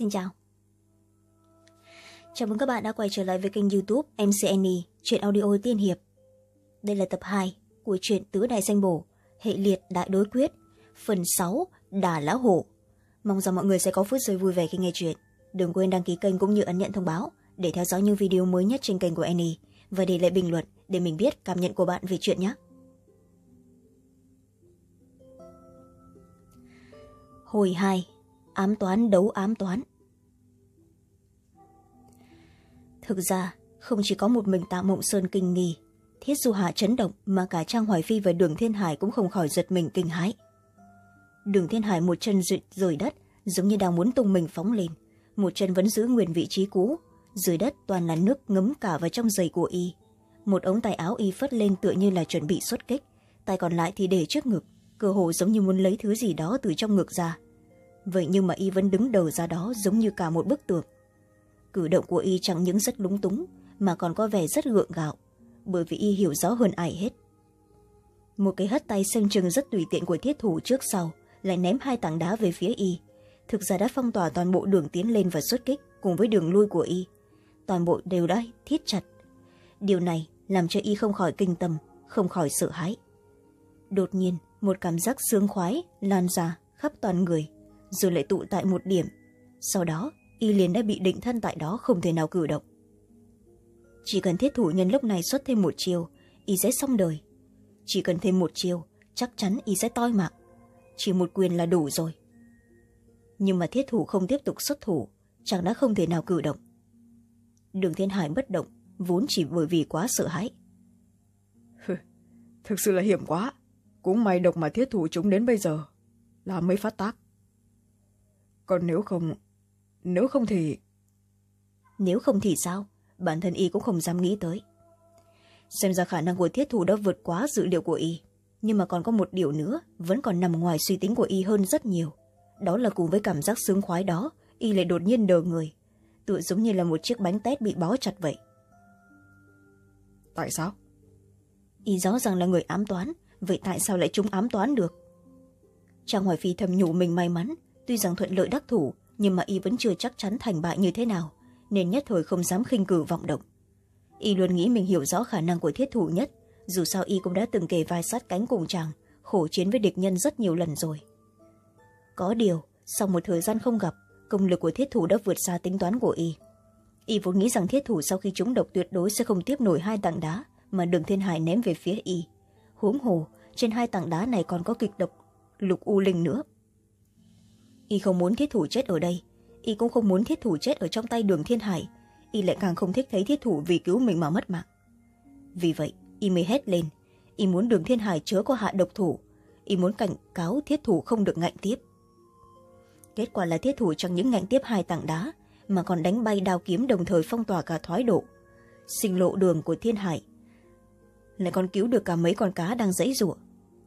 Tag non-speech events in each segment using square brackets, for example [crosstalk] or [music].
xin chào. Chào mừng các bạn đã quay trở lại với kênh youtube mcn chuyện audio tiên hiệp. Đây là tập hai của truyện tứ đại danh bổ hệ liệt đại đối quyết, phần sáu, đà lão hổ. Mong rằng mọi người sẽ có phút giây vui vẻ khi nghe chuyện. Đừng quên đăng ký kênh cũng như ấn nhận thông báo để theo dõi những video mới nhất trên kênh của annie và để lại bình luận để mình biết cảm nhận của bạn về chuyện nhé. Hồi hai, ám toán đấu ám toán. Thực ra, không chỉ có một mình tạ mộng sơn kinh nghi, thiết du hạ chấn động mà cả trang hoài phi và đường thiên hải cũng không khỏi giật mình kinh hãi. Đường thiên hải một chân rời đất, giống như đang muốn tung mình phóng lên. Một chân vẫn giữ nguyên vị trí cũ, dưới đất toàn là nước ngấm cả vào trong giày của y. Một ống tay áo y phất lên tựa như là chuẩn bị xuất kích, tay còn lại thì để trước ngực, cơ hồ giống như muốn lấy thứ gì đó từ trong ngực ra. Vậy nhưng mà y vẫn đứng đầu ra đó giống như cả một bức tường cử động của y chẳng những rất lúng túng, mà còn có vẻ rất gượng gạo, bởi vì y hiểu rõ hơn ai hết. Một cái hất tay xanh chừng rất tùy tiện của thiết thủ trước sau, lại ném hai tảng đá về phía y. Thực ra đã phong tỏa toàn bộ đường tiến lên và xuất kích cùng với đường lui của y. Toàn bộ đều đã thiết chặt. Điều này làm cho y không khỏi kinh tâm, không khỏi sợ hãi. Đột nhiên, một cảm giác sướng khoái lan ra khắp toàn người, rồi lại tụ tại một điểm. Sau đó y liền đã bị định thân tại đó không thể nào cử động. Chỉ cần thiết thủ nhân lúc này xuất thêm một chiều y sẽ xong đời. Chỉ cần thêm một chiều chắc chắn y sẽ toi mạng. Chỉ một quyền là đủ rồi. Nhưng mà thiết thủ không tiếp tục xuất thủ chàng đã không thể nào cử động. Đường thiên hải bất động, vốn chỉ bởi vì quá sợ hãi. Thực sự là hiểm quá. Cũng may độc mà thiết thủ chúng đến bây giờ, là mới phát tác. Còn nếu không nếu không thì nếu không thì sao? Bản thân y cũng không dám nghĩ tới. Xem ra khả năng của thiết thủ đã vượt quá dự liệu của y. Nhưng mà còn có một điều nữa vẫn còn nằm ngoài suy tính của y hơn rất nhiều. Đó là cùng với cảm giác sướng khoái đó y lại đột nhiên đờ người. Tựa giống như là một chiếc bánh tét bị bó chặt vậy. Tại sao? Y rõ ràng là người ám toán vậy tại sao lại chúng ám toán được? Trang hoài phi thầm nhủ mình may mắn tuy rằng thuận lợi đắc thủ nhưng mà y vẫn chưa chắc chắn thành bại như thế nào, nên nhất thời không dám khinh cử vọng động. Y luôn nghĩ mình hiểu rõ khả năng của thiết thủ nhất, dù sao y cũng đã từng kề vai sát cánh cùng chàng, khổ chiến với địch nhân rất nhiều lần rồi. Có điều, sau một thời gian không gặp, công lực của thiết thủ đã vượt xa tính toán của y. Y vốn nghĩ rằng thiết thủ sau khi trúng độc tuyệt đối sẽ không tiếp nổi hai tảng đá mà đường thiên hải ném về phía y. Huống hồ, trên hai tảng đá này còn có kịch độc lục u linh nữa y không muốn thiết thủ chết ở đây. Y cũng không muốn thiết thủ chết ở trong tay đường thiên hải. Y lại càng không thích thấy thiết thủ vì cứu mình mà mất mạng. Vì vậy, y mới hét lên. Y muốn đường thiên hải chớ có hạ độc thủ. Y muốn cảnh cáo thiết thủ không được ngạnh tiếp. Kết quả là thiết thủ chẳng những ngạnh tiếp hai tảng đá, mà còn đánh bay đao kiếm đồng thời phong tỏa cả thoái độ. Sinh lộ đường của thiên hải. Lại còn cứu được cả mấy con cá đang dãy rủa.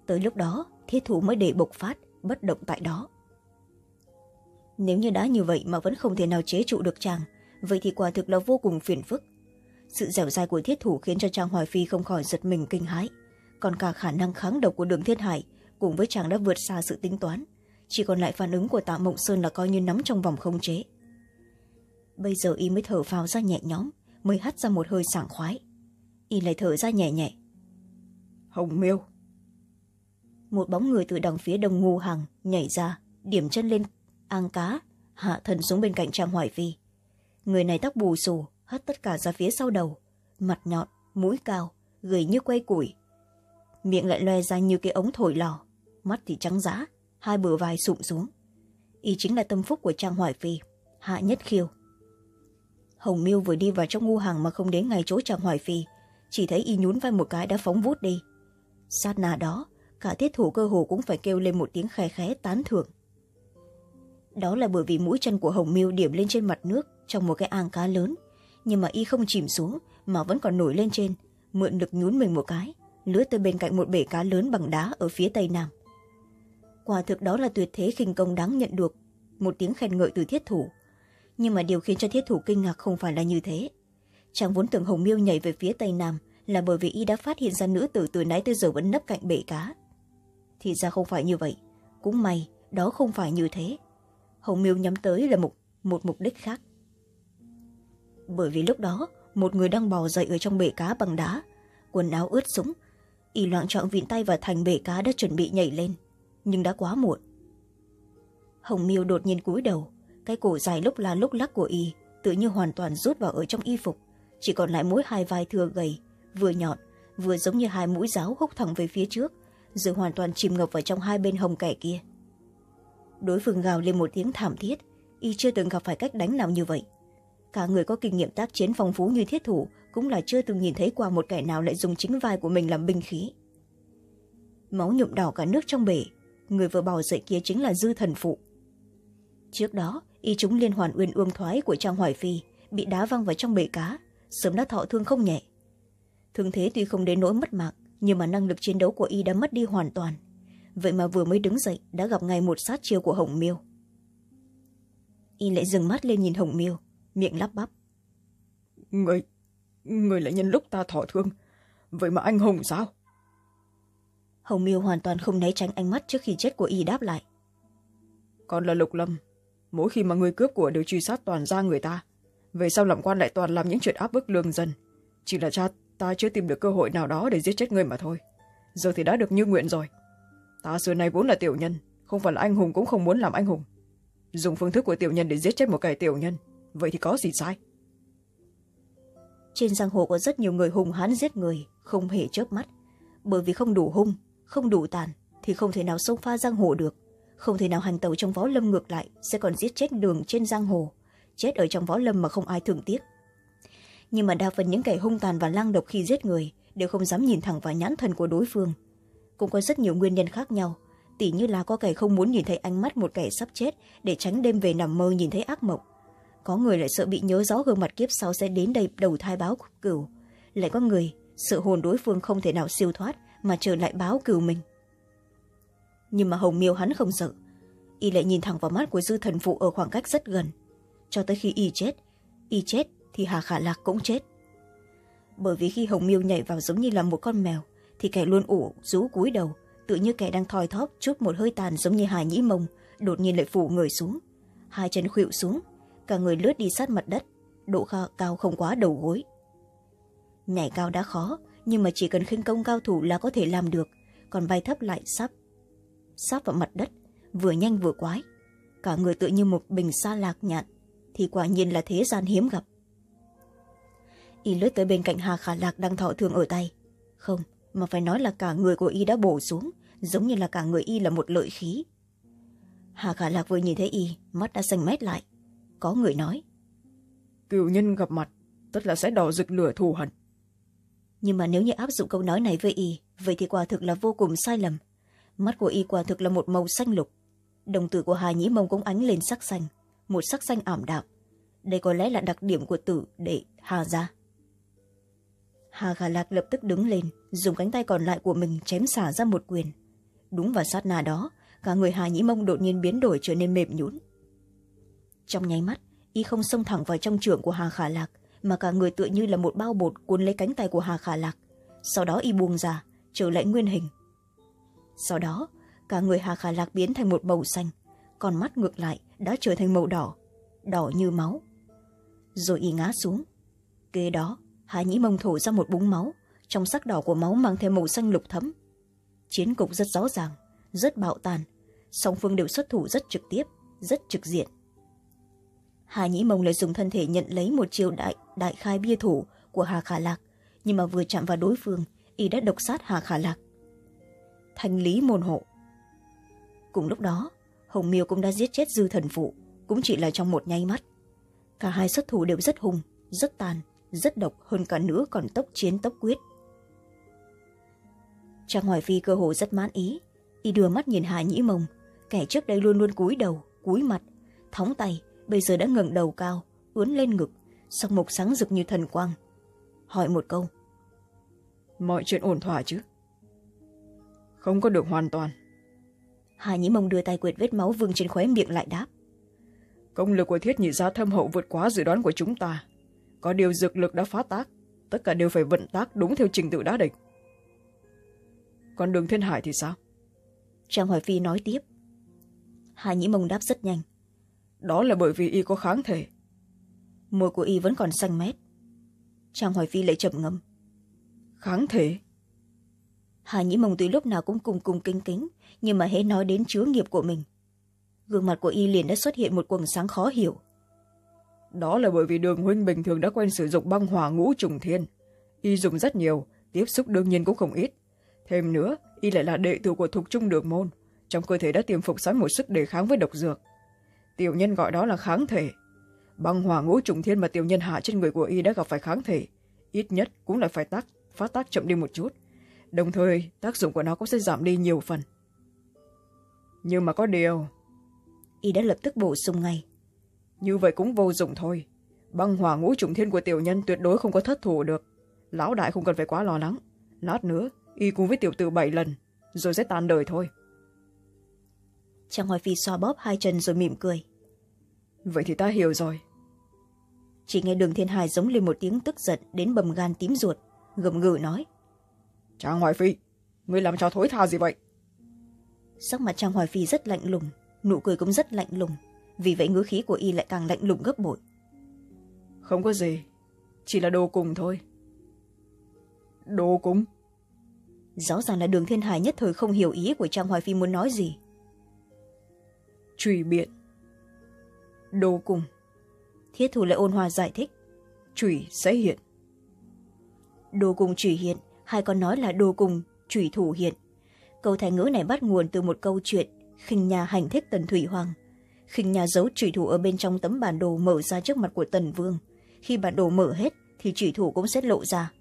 Tới lúc đó, thiết thủ mới để bộc phát, bất động tại đó nếu như đã như vậy mà vẫn không thể nào chế trụ được chàng vậy thì quả thực là vô cùng phiền phức. Sự dẻo dai của thiết thủ khiến cho trang hoài phi không khỏi giật mình kinh hãi. Còn cả khả năng kháng độc của đường thiên hải cùng với chàng đã vượt xa sự tính toán. Chỉ còn lại phản ứng của tạ mộng sơn là coi như nắm trong vòng không chế. Bây giờ y mới thở phào ra nhẹ nhõm mới hắt ra một hơi sảng khoái. Y lại thở ra nhẹ nhẹ. Hồng miêu. Một bóng người từ đằng phía đông ngu hàng nhảy ra điểm chân lên ang cá, hạ thân xuống bên cạnh trang hoài phi người này tóc bù xù, hất tất cả ra phía sau đầu, mặt nhọn, mũi cao, gầy như quay củi. Miệng lại loe ra như cái ống thổi lò, mắt thì trắng giã hai bờ vai sụm xuống. Y chính là tâm phúc của trang hoài phi hạ nhất khiêu. Hồng miêu vừa đi vào trong ngu hàng mà không đến ngay chỗ trang hoài phi chỉ thấy y nhún vai một cái đã phóng vút đi. Sát nà đó, cả thiết thủ cơ hồ cũng phải kêu lên một tiếng khe khé tán thưởng đó là bởi vì mũi chân của hồng miêu điểm lên trên mặt nước trong một cái ang cá lớn. Nhưng mà y không chìm xuống, mà vẫn còn nổi lên trên, mượn lực nhún mình một cái, lướt tới bên cạnh một bể cá lớn bằng đá ở phía tây nam. Quả thực đó là tuyệt thế khinh công đáng nhận được, một tiếng khen ngợi từ thiết thủ. Nhưng mà điều khiến cho thiết thủ kinh ngạc không phải là như thế. Chàng vốn tưởng hồng miêu nhảy về phía tây nam là bởi vì y đã phát hiện ra nữ tử từ nãy tới giờ vẫn nấp cạnh bể cá. Thì ra không phải như vậy, cũng may, đó không phải như thế hồng miêu nhắm tới là một một mục đích khác. Bởi vì lúc đó, một người đang bò dậy ở trong bể cá bằng đá, quần áo ướt sũng, y loạn trọng vịn tay vào thành bể cá đã chuẩn bị nhảy lên, nhưng đã quá muộn. Hồng miêu đột nhiên cúi đầu, cái cổ dài lúc la lúc lắc của y, tự như hoàn toàn rút vào ở trong y phục, chỉ còn lại mỗi hai vai thừa gầy, vừa nhọn, vừa giống như hai mũi giáo húc thẳng về phía trước, rồi hoàn toàn chìm ngập vào trong hai bên hồng kẻ kia đối phương gào lên một tiếng thảm thiết. Y chưa từng gặp phải cách đánh nào như vậy. Cả người có kinh nghiệm tác chiến phong phú như thiết thủ cũng là chưa từng nhìn thấy qua một kẻ nào lại dùng chính vai của mình làm binh khí. Máu nhuộm đỏ cả nước trong bể. Người vừa bò dậy kia chính là dư thần phụ. Trước đó, y chúng liên hoàn uyên ương thoái của trang hoài phi, bị đá văng vào trong bể cá, sớm đã thọ thương không nhẹ. Thương thế tuy không đến nỗi mất mạng, nhưng mà năng lực chiến đấu của y đã mất đi hoàn toàn vậy mà vừa mới đứng dậy đã gặp ngay một sát chiêu của hồng miêu. Y lại dừng mắt lên nhìn hồng miêu miệng lắp bắp. Người người lại nhân lúc ta thọ thương. Vậy mà anh hùng sao? Hồng miêu hoàn toàn không né tránh ánh mắt trước khi chết của y đáp lại. Còn là lục lâm. Mỗi khi mà người cướp của đều truy sát toàn ra người ta về sau làm quan lại toàn làm những chuyện áp bức lương dân. Chỉ là cha ta chưa tìm được cơ hội nào đó để giết chết người mà thôi. Giờ thì đã được như nguyện rồi ta xưa nay vốn là tiểu nhân, không phải là anh hùng cũng không muốn làm anh hùng. Dùng phương thức của tiểu nhân để giết chết một kẻ tiểu nhân, vậy thì có gì sai? Trên giang hồ có rất nhiều người hùng hãn giết người, không hề chớp mắt. Bởi vì không đủ hung, không đủ tàn, thì không thể nào xông pha giang hồ được. Không thể nào hành tàu trong võ lâm ngược lại, sẽ còn giết chết đường trên giang hồ. Chết ở trong võ lâm mà không ai thường tiếc. Nhưng mà đa phần những kẻ hung tàn và lang độc khi giết người, đều không dám nhìn thẳng vào nhãn thần của đối phương cũng có rất nhiều nguyên nhân khác nhau. Tỉ như là có kẻ không muốn nhìn thấy ánh mắt một kẻ sắp chết để tránh đêm về nằm mơ nhìn thấy ác mộng. Có người lại sợ bị nhớ rõ gương mặt kiếp sau sẽ đến đây đầu thai báo cửu lại có người sợ hồn đối phương không thể nào siêu thoát mà trở lại báo cửu mình. Nhưng mà hồng miêu hắn không sợ. Y lại nhìn thẳng vào mắt của dư thần phụ ở khoảng cách rất gần. Cho tới khi y chết y chết thì hà khả lạc cũng chết. Bởi vì khi hồng miêu nhảy vào giống như là một con mèo thì kẻ luôn ủ, rú cúi đầu, tự như kẻ đang thoi thóp chút một hơi tàn giống như hà nhĩ mông, đột nhiên lại phủ người xuống. Hai chân khuỵu xuống, cả người lướt đi sát mặt đất, độ cao không quá đầu gối. Nhảy cao đã khó, nhưng mà chỉ cần khinh công cao thủ là có thể làm được, còn bay thấp lại sắp sắp vào mặt đất, vừa nhanh vừa quái. Cả người tự như một bình sa lạc nhạn, thì quả nhiên là thế gian hiếm gặp. Y lướt tới bên cạnh hà khả lạc đang thọ thường ở tay. Không mà phải nói là cả người của y đã bổ xuống giống như là cả người y là một lợi khí. Hà khả lạc vừa nhìn thấy y mắt đã xanh mét lại. Có người nói cựu nhân gặp mặt tất là sẽ đỏ rực lửa thù hận. Nhưng mà nếu như áp dụng câu nói này với y vậy thì quả thực là vô cùng sai lầm. Mắt của y quả thực là một màu xanh lục. Đồng tử của hà nhĩ mông cũng ánh lên sắc xanh một sắc xanh ảm đạm. Đây có lẽ là đặc điểm của tử để hà ra hà gà lạc lập tức đứng lên, dùng cánh tay còn lại của mình chém xả ra một quyền. Đúng vào sát na đó, cả người hà nhĩ mông đột nhiên biến đổi trở nên mềm nhũn. Trong nháy mắt, y không xông thẳng vào trong trường của hà khả lạc, mà cả người tựa như là một bao bột cuốn lấy cánh tay của hà khả lạc. Sau đó y buông ra, trở lại nguyên hình. Sau đó, cả người hà khả lạc biến thành một màu xanh còn mắt ngược lại đã trở thành màu đỏ đỏ như máu. Rồi y ngã xuống. Kế đó hà nhĩ mông thổ ra một búng máu trong sắc đỏ của máu mang thêm màu xanh lục thấm chiến cục rất rõ ràng rất bạo tàn song phương đều xuất thủ rất trực tiếp rất trực diện. Hà nhĩ mông lại dùng thân thể nhận lấy một chiều đại, đại khai bia thủ của hà khả lạc nhưng mà vừa chạm vào đối phương y đã độc sát hà khả lạc. Thanh lý môn hộ. Cùng lúc đó hồng miêu cũng đã giết chết dư thần phụ cũng chỉ là trong một nháy mắt. Cả hai xuất thủ đều rất hùng rất tàn rất độc hơn cả nữa còn tốc chiến tốc quyết. Trang hoài phi cơ hồ rất mãn ý y đưa mắt nhìn hà nhĩ mông. Kẻ trước đây luôn luôn cúi đầu cúi mặt thóng tay bây giờ đã ngẩng đầu cao ướn lên ngực song mục sáng rực như thần quang. Hỏi một câu mọi chuyện ổn thỏa chứ? Không có được hoàn toàn. Hà nhĩ mông đưa tay quệt vết máu vương trên khóe miệng lại đáp công lực của thiết nhị gia thâm hậu vượt quá dự đoán của chúng ta có điều dược lực đã phá tác tất cả đều phải vận tác đúng theo trình tự đã định. Còn đường thiên hải thì sao? Trang hoài phi nói tiếp. Hà nhĩ mông đáp rất nhanh. Đó là bởi vì y có kháng thể. Môi của y vẫn còn xanh mét. Trang hoài phi lại chậm ngâm. Kháng thể? Hà nhĩ mông tuy lúc nào cũng cùng cùng kính kính nhưng mà hễ nói đến chứa nghiệp của mình gương mặt của y liền đã xuất hiện một quầng sáng khó hiểu đó là bởi vì đường huynh bình thường đã quen sử dụng băng hỏa ngũ trùng thiên. Y dùng rất nhiều, tiếp xúc đương nhiên cũng không ít. Thêm nữa, y lại là đệ tử của thục trung đường môn, trong cơ thể đã tiềm phục sẵn một sức đề kháng với độc dược. Tiểu nhân gọi đó là kháng thể. Băng hỏa ngũ trùng thiên mà tiểu nhân hạ trên người của y đã gặp phải kháng thể, ít nhất cũng là phải tác, phát tác chậm đi một chút. Đồng thời, tác dụng của nó cũng sẽ giảm đi nhiều phần. Nhưng mà có điều, y đã lập tức bổ sung ngay như vậy cũng vô dụng thôi. Băng hỏa ngũ trùng thiên của tiểu nhân tuyệt đối không có thất thủ được. Lão đại không cần phải quá lo lắng. Lát nữa y cùng với tiểu tử bảy lần rồi sẽ tan đời thôi. Trang hoài phi xoa bóp hai chân rồi mỉm cười. Vậy thì ta hiểu rồi. Chỉ nghe đường thiên hải giống lên một tiếng tức giận đến bầm gan tím ruột gầm gừ nói. Trang hoài phi ngươi làm cho thối tha gì vậy? Sắc mặt trang hoài phi rất lạnh lùng nụ cười cũng rất lạnh lùng vì vậy ngữ khí của y lại càng lạnh lùng gấp bội. Không có gì chỉ là đồ cùng thôi. Đồ cùng? Rõ ràng là đường thiên hải nhất thời không hiểu ý của trang hoài phi muốn nói gì. Trùy biện. Đồ cùng. Thiết thủ lại ôn hòa giải thích. Trùy sẽ hiện. Đồ cùng trùy hiện hai con nói là đồ cùng trùy thủ hiện. Câu thành ngữ này bắt nguồn từ một câu chuyện khinh nhà hành thích tần thủy hoàng khinh nhà giấu trùy thủ ở bên trong tấm bản đồ mở ra trước mặt của tần vương. Khi bản đồ mở hết thì trùy thủ cũng sẽ lộ ra.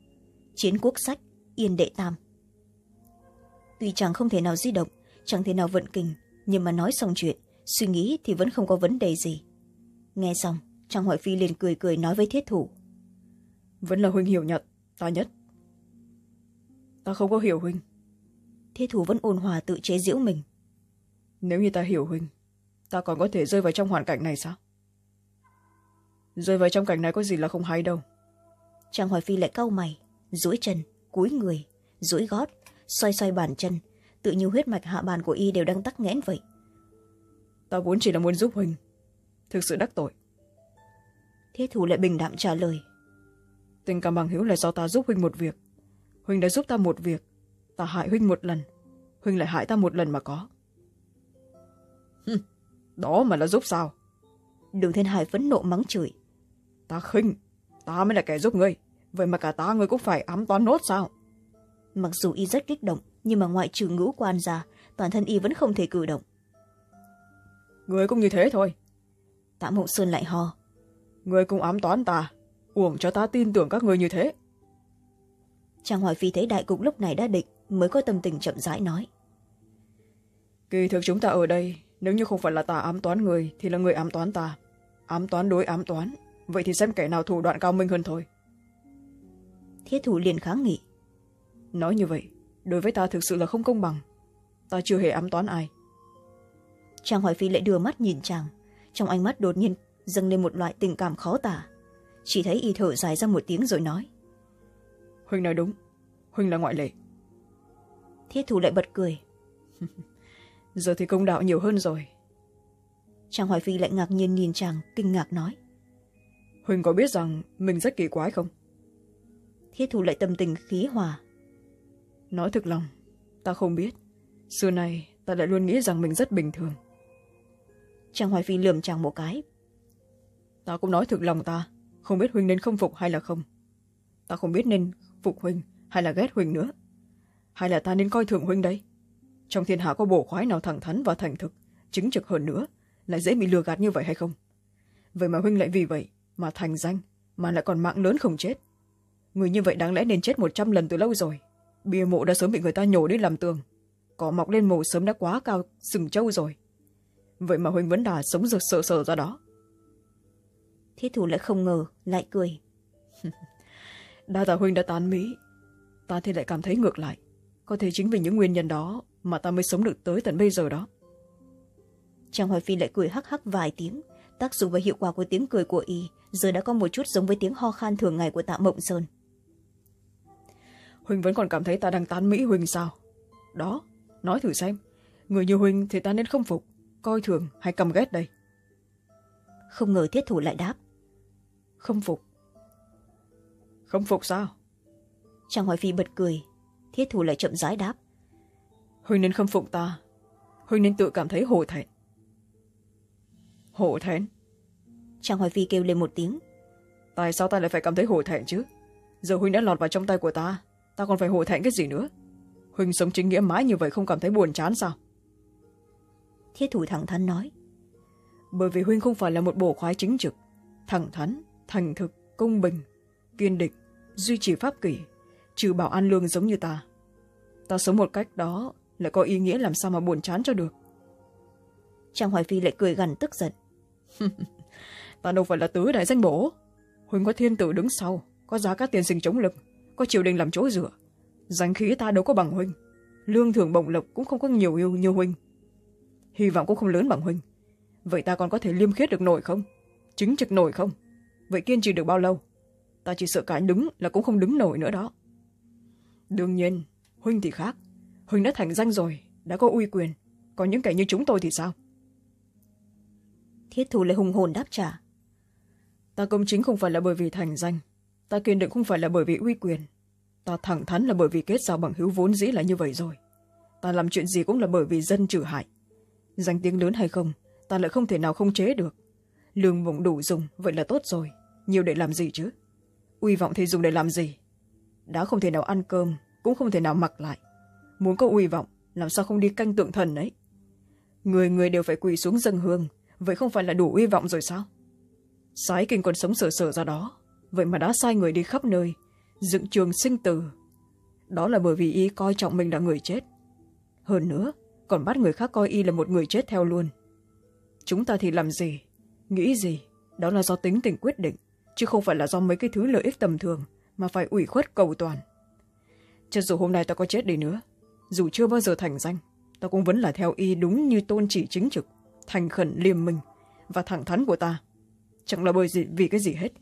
Chiến quốc sách yên đệ tam. Tuy chàng không thể nào di động chẳng thể nào vận kinh nhưng mà nói xong chuyện suy nghĩ thì vẫn không có vấn đề gì. Nghe xong trang hoài phi liền cười cười nói với thiết thủ. Vẫn là huynh hiểu nhận ta nhất. Ta không có hiểu huynh. Thiết thủ vẫn ôn hòa tự chế giễu mình. Nếu như ta hiểu huynh ta còn có thể rơi vào trong hoàn cảnh này sao? Rơi vào trong cảnh này có gì là không hay đâu. Trang hoài phi lại cau mày duỗi chân cúi người duỗi gót xoay xoay bàn chân. Tự như huyết mạch hạ bàn của y đều đang tắc nghẽn vậy. Ta vốn chỉ là muốn giúp huynh. Thực sự đắc tội. Thiết thủ lại bình đạm trả lời. Tình cảm bằng hữu là do ta giúp huynh một việc. Huynh đã giúp ta một việc ta hại huynh một lần. Huynh lại hại ta một lần mà có đó mà là giúp sao? Đường thiên hải phẫn nộ mắng chửi. Ta khinh ta mới là kẻ giúp ngươi. Vậy mà cả ta ngươi cũng phải ám toán nốt sao? Mặc dù y rất kích động nhưng mà ngoại trừ ngũ quan ra toàn thân y vẫn không thể cử động. Người cũng như thế thôi. Tạ mộng sơn lại ho. Người cũng ám toán ta uổng cho ta tin tưởng các người như thế. Trang hoài phi thấy đại cục lúc này đã định mới có tâm tình chậm rãi nói. Kỳ thực chúng ta ở đây nếu như không phải là ta ám toán người thì là người ám toán ta. Ám toán đối ám toán. Vậy thì xem kẻ nào thủ đoạn cao minh hơn thôi. Thiết thủ liền kháng nghị. Nói như vậy đối với ta thực sự là không công bằng. Ta chưa hề ám toán ai. Trang hoài phi lại đưa mắt nhìn chàng. Trong ánh mắt đột nhiên dâng lên một loại tình cảm khó tả. Chỉ thấy y thở dài ra một tiếng rồi nói. Huynh nói đúng. Huynh là ngoại lệ. Thiết thủ lại bật cười. [laughs] giờ thì công đạo nhiều hơn rồi. Trang hoài phi lại ngạc nhiên nhìn chàng kinh ngạc nói. Huynh có biết rằng mình rất kỳ quái không? Thiết thủ lại tâm tình khí hòa. Nói thực lòng ta không biết. Xưa nay ta lại luôn nghĩ rằng mình rất bình thường. Trang hoài phi lườm chàng một cái. Ta cũng nói thực lòng ta không biết huynh nên không phục hay là không. Ta không biết nên phục huynh hay là ghét huynh nữa. Hay là ta nên coi thường huynh đây trong thiên hạ có bổ khoái nào thẳng thắn và thành thực chứng trực hơn nữa lại dễ bị lừa gạt như vậy hay không? Vậy mà huynh lại vì vậy mà thành danh mà lại còn mạng lớn không chết. Người như vậy đáng lẽ nên chết một trăm lần từ lâu rồi. Bia mộ đã sớm bị người ta nhổ đi làm tường. Cỏ mọc lên mồ sớm đã quá cao sừng trâu rồi. Vậy mà huynh vẫn đà sống rực sợ sợ ra đó. Thiết thủ lại không ngờ lại cười. [laughs] Đa tạ huynh đã tán mỹ. Ta thì lại cảm thấy ngược lại. Có thể chính vì những nguyên nhân đó mà ta mới sống được tới tận bây giờ đó. Trang hoài phi lại cười hắc hắc vài tiếng. Tác dụng và hiệu quả của tiếng cười của y giờ đã có một chút giống với tiếng ho khan thường ngày của tạ mộng sơn. Huynh vẫn còn cảm thấy ta đang tán mỹ huynh sao? Đó nói thử xem. Người như huynh thì ta nên không phục coi thường hay căm ghét đây? Không ngờ thiết thủ lại đáp. Không phục. Không phục sao? Trang hoài phi bật cười thiết thủ lại chậm rãi đáp huynh nên khâm phục ta. Huynh nên tự cảm thấy hổ thẹn. Hổ thẹn? Trang hoài phi kêu lên một tiếng. Tại sao ta lại phải cảm thấy hổ thẹn chứ? Giờ huynh đã lọt vào trong tay của ta. Ta còn phải hổ thẹn cái gì nữa? Huynh sống chính nghĩa mãi như vậy không cảm thấy buồn chán sao? Thiết thủ thẳng thắn nói. Bởi vì huynh không phải là một bổ khoái chính trực. Thẳng thắn thành thực công bình kiên định duy trì pháp kỷ trừ bảo an lương giống như ta. Ta sống một cách đó lại có ý nghĩa làm sao mà buồn chán cho được? Trang hoài phi lại cười gằn tức giận. [laughs] Ta đâu phải là tứ đại danh bổ. Huynh có thiên tử đứng sau có giá các tiền sinh chống lực có triều đình làm chỗ dựa. Danh khí ta đâu có bằng huynh lương thưởng bổng lộc cũng không có nhiều yêu như huynh hy vọng cũng không lớn bằng huynh vậy ta còn có thể liêm khiết được nổi không? Chính trực nổi không? Vậy kiên trì được bao lâu? Ta chỉ sợ cả đứng là cũng không đứng nổi nữa đó. Đương nhiên huynh thì khác huynh đã thành danh rồi đã có uy quyền. Còn những kẻ như chúng tôi thì sao? Thiết thủ lại hùng hồn đáp trả. Ta công chính không phải là bởi vì thành danh. Ta kiên định không phải là bởi vì uy quyền. Ta thẳng thắn là bởi vì kết giao bằng hữu vốn dĩ là như vậy rồi. Ta làm chuyện gì cũng là bởi vì dân trừ hại. Danh tiếng lớn hay không ta lại không thể nào không chế được. Lương bổng đủ dùng vậy là tốt rồi. Nhiều để làm gì chứ? Uy vọng thì dùng để làm gì? Đã không thể nào ăn cơm cũng không thể nào mặc lại muốn có uy vọng, làm sao không đi canh tượng thần ấy? Người người đều phải quỳ xuống dân hương, vậy không phải là đủ uy vọng rồi sao? Sái kinh còn sống sờ sờ ra đó, vậy mà đã sai người đi khắp nơi, dựng trường sinh tử. Đó là bởi vì y coi trọng mình là người chết. Hơn nữa, còn bắt người khác coi y là một người chết theo luôn. Chúng ta thì làm gì? Nghĩ gì? Đó là do tính tình quyết định, chứ không phải là do mấy cái thứ lợi ích tầm thường mà phải ủy khuất cầu toàn. Cho dù hôm nay ta có chết đi nữa dù chưa bao giờ thành danh ta cũng vẫn là theo y đúng như tôn chỉ chính trực thành khẩn liêm mình và thẳng thắn của ta. Chẳng là bởi gì, vì cái gì hết.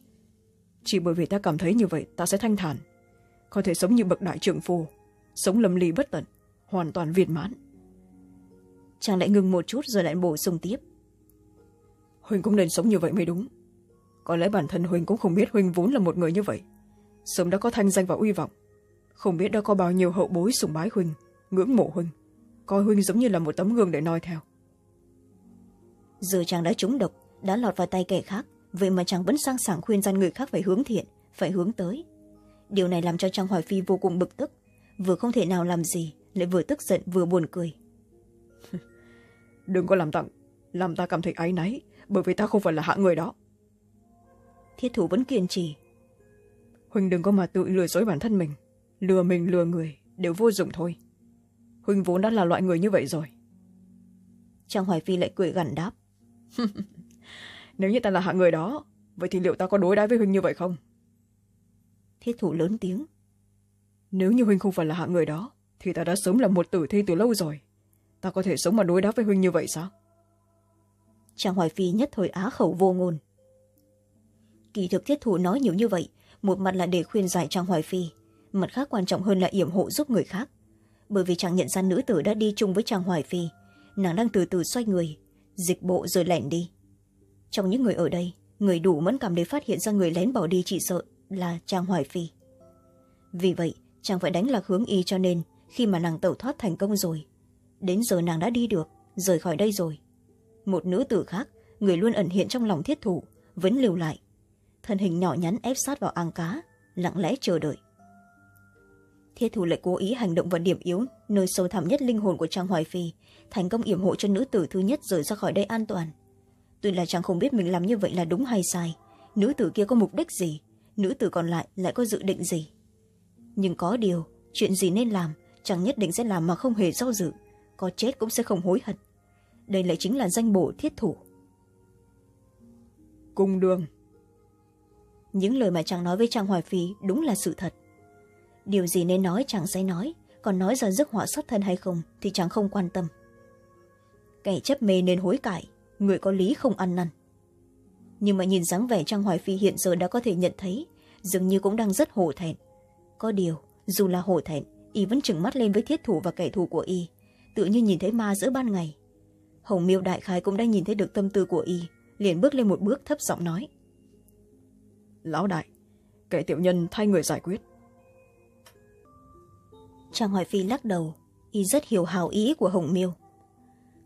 Chỉ bởi vì ta cảm thấy như vậy ta sẽ thanh thản. Có thể sống như bậc đại trưởng phu sống lầm ly bất tận hoàn toàn viên mãn. Chàng lại ngừng một chút rồi lại bổ sung tiếp. Huynh cũng nên sống như vậy mới đúng. Có lẽ bản thân huynh cũng không biết huynh vốn là một người như vậy. Sớm đã có thanh danh và uy vọng. Không biết đã có bao nhiêu hậu bối sùng bái huynh ngưỡng mộ huynh. Coi huynh giống như là một tấm gương để noi theo. Giờ chàng đã trúng độc đã lọt vào tay kẻ khác vậy mà chàng vẫn sang sảng khuyên gian người khác phải hướng thiện phải hướng tới. Điều này làm cho trang hoài phi vô cùng bực tức vừa không thể nào làm gì lại vừa tức giận vừa buồn cười. [laughs] Đừng có làm tặng làm ta cảm thấy áy náy bởi vì ta không phải là hạ người đó. Thiết thủ vẫn kiên trì. Huynh đừng có mà tự lừa dối bản thân mình. Lừa mình lừa người đều vô dụng thôi huynh vốn đã là loại người như vậy rồi. Trang hoài phi lại cười gằn đáp. [laughs] Nếu như ta là hạ người đó vậy thì liệu ta có đối đãi với huynh như vậy không? Thiết thủ lớn tiếng. Nếu như huynh không phải là hạ người đó thì ta đã sớm là một tử thi từ lâu rồi. Ta có thể sống mà đối đáp với huynh như vậy sao? Trang hoài phi nhất thời á khẩu vô ngôn. Kỳ thực thiết thủ nói nhiều như vậy một mặt là để khuyên giải trang hoài phi mặt khác quan trọng hơn là yểm hộ giúp người khác bởi vì chàng nhận ra nữ tử đã đi chung với chàng hoài phi. Nàng đang từ từ xoay người, dịch bộ rồi lẻn đi. Trong những người ở đây, người đủ mẫn cảm để phát hiện ra người lén bỏ đi chỉ sợ là chàng hoài phi. Vì vậy, chàng phải đánh lạc hướng y cho nên khi mà nàng tẩu thoát thành công rồi, đến giờ nàng đã đi được, rời khỏi đây rồi. Một nữ tử khác, người luôn ẩn hiện trong lòng thiết thủ, vẫn lưu lại. Thân hình nhỏ nhắn ép sát vào ang cá, lặng lẽ chờ đợi thiết thủ lại cố ý hành động vào điểm yếu nơi sâu thẳm nhất linh hồn của trang hoài phi thành công yểm hộ cho nữ tử thứ nhất rời ra khỏi đây an toàn. Tuy là chàng không biết mình làm như vậy là đúng hay sai nữ tử kia có mục đích gì nữ tử còn lại lại có dự định gì? Nhưng có điều chuyện gì nên làm chàng nhất định sẽ làm mà không hề do dự có chết cũng sẽ không hối hận. Đây lại chính là danh bổ thiết thủ. Cung đường. Những lời mà chàng nói với trang hoài phi đúng là sự thật điều gì nên nói chàng sẽ nói, còn nói ra rước họa sát thân hay không thì chàng không quan tâm. Kẻ chấp mê nên hối cải, người có lý không ăn năn. Nhưng mà nhìn dáng vẻ trang hoài phi hiện giờ đã có thể nhận thấy, dường như cũng đang rất hổ thẹn. Có điều, dù là hổ thẹn, y vẫn trừng mắt lên với thiết thủ và kẻ thù của y, tự như nhìn thấy ma giữa ban ngày. Hồng miêu đại khai cũng đã nhìn thấy được tâm tư của y, liền bước lên một bước thấp giọng nói. Lão đại, kẻ tiểu nhân thay người giải quyết trang hoài phi lắc đầu y rất hiểu hào ý của hồng miêu.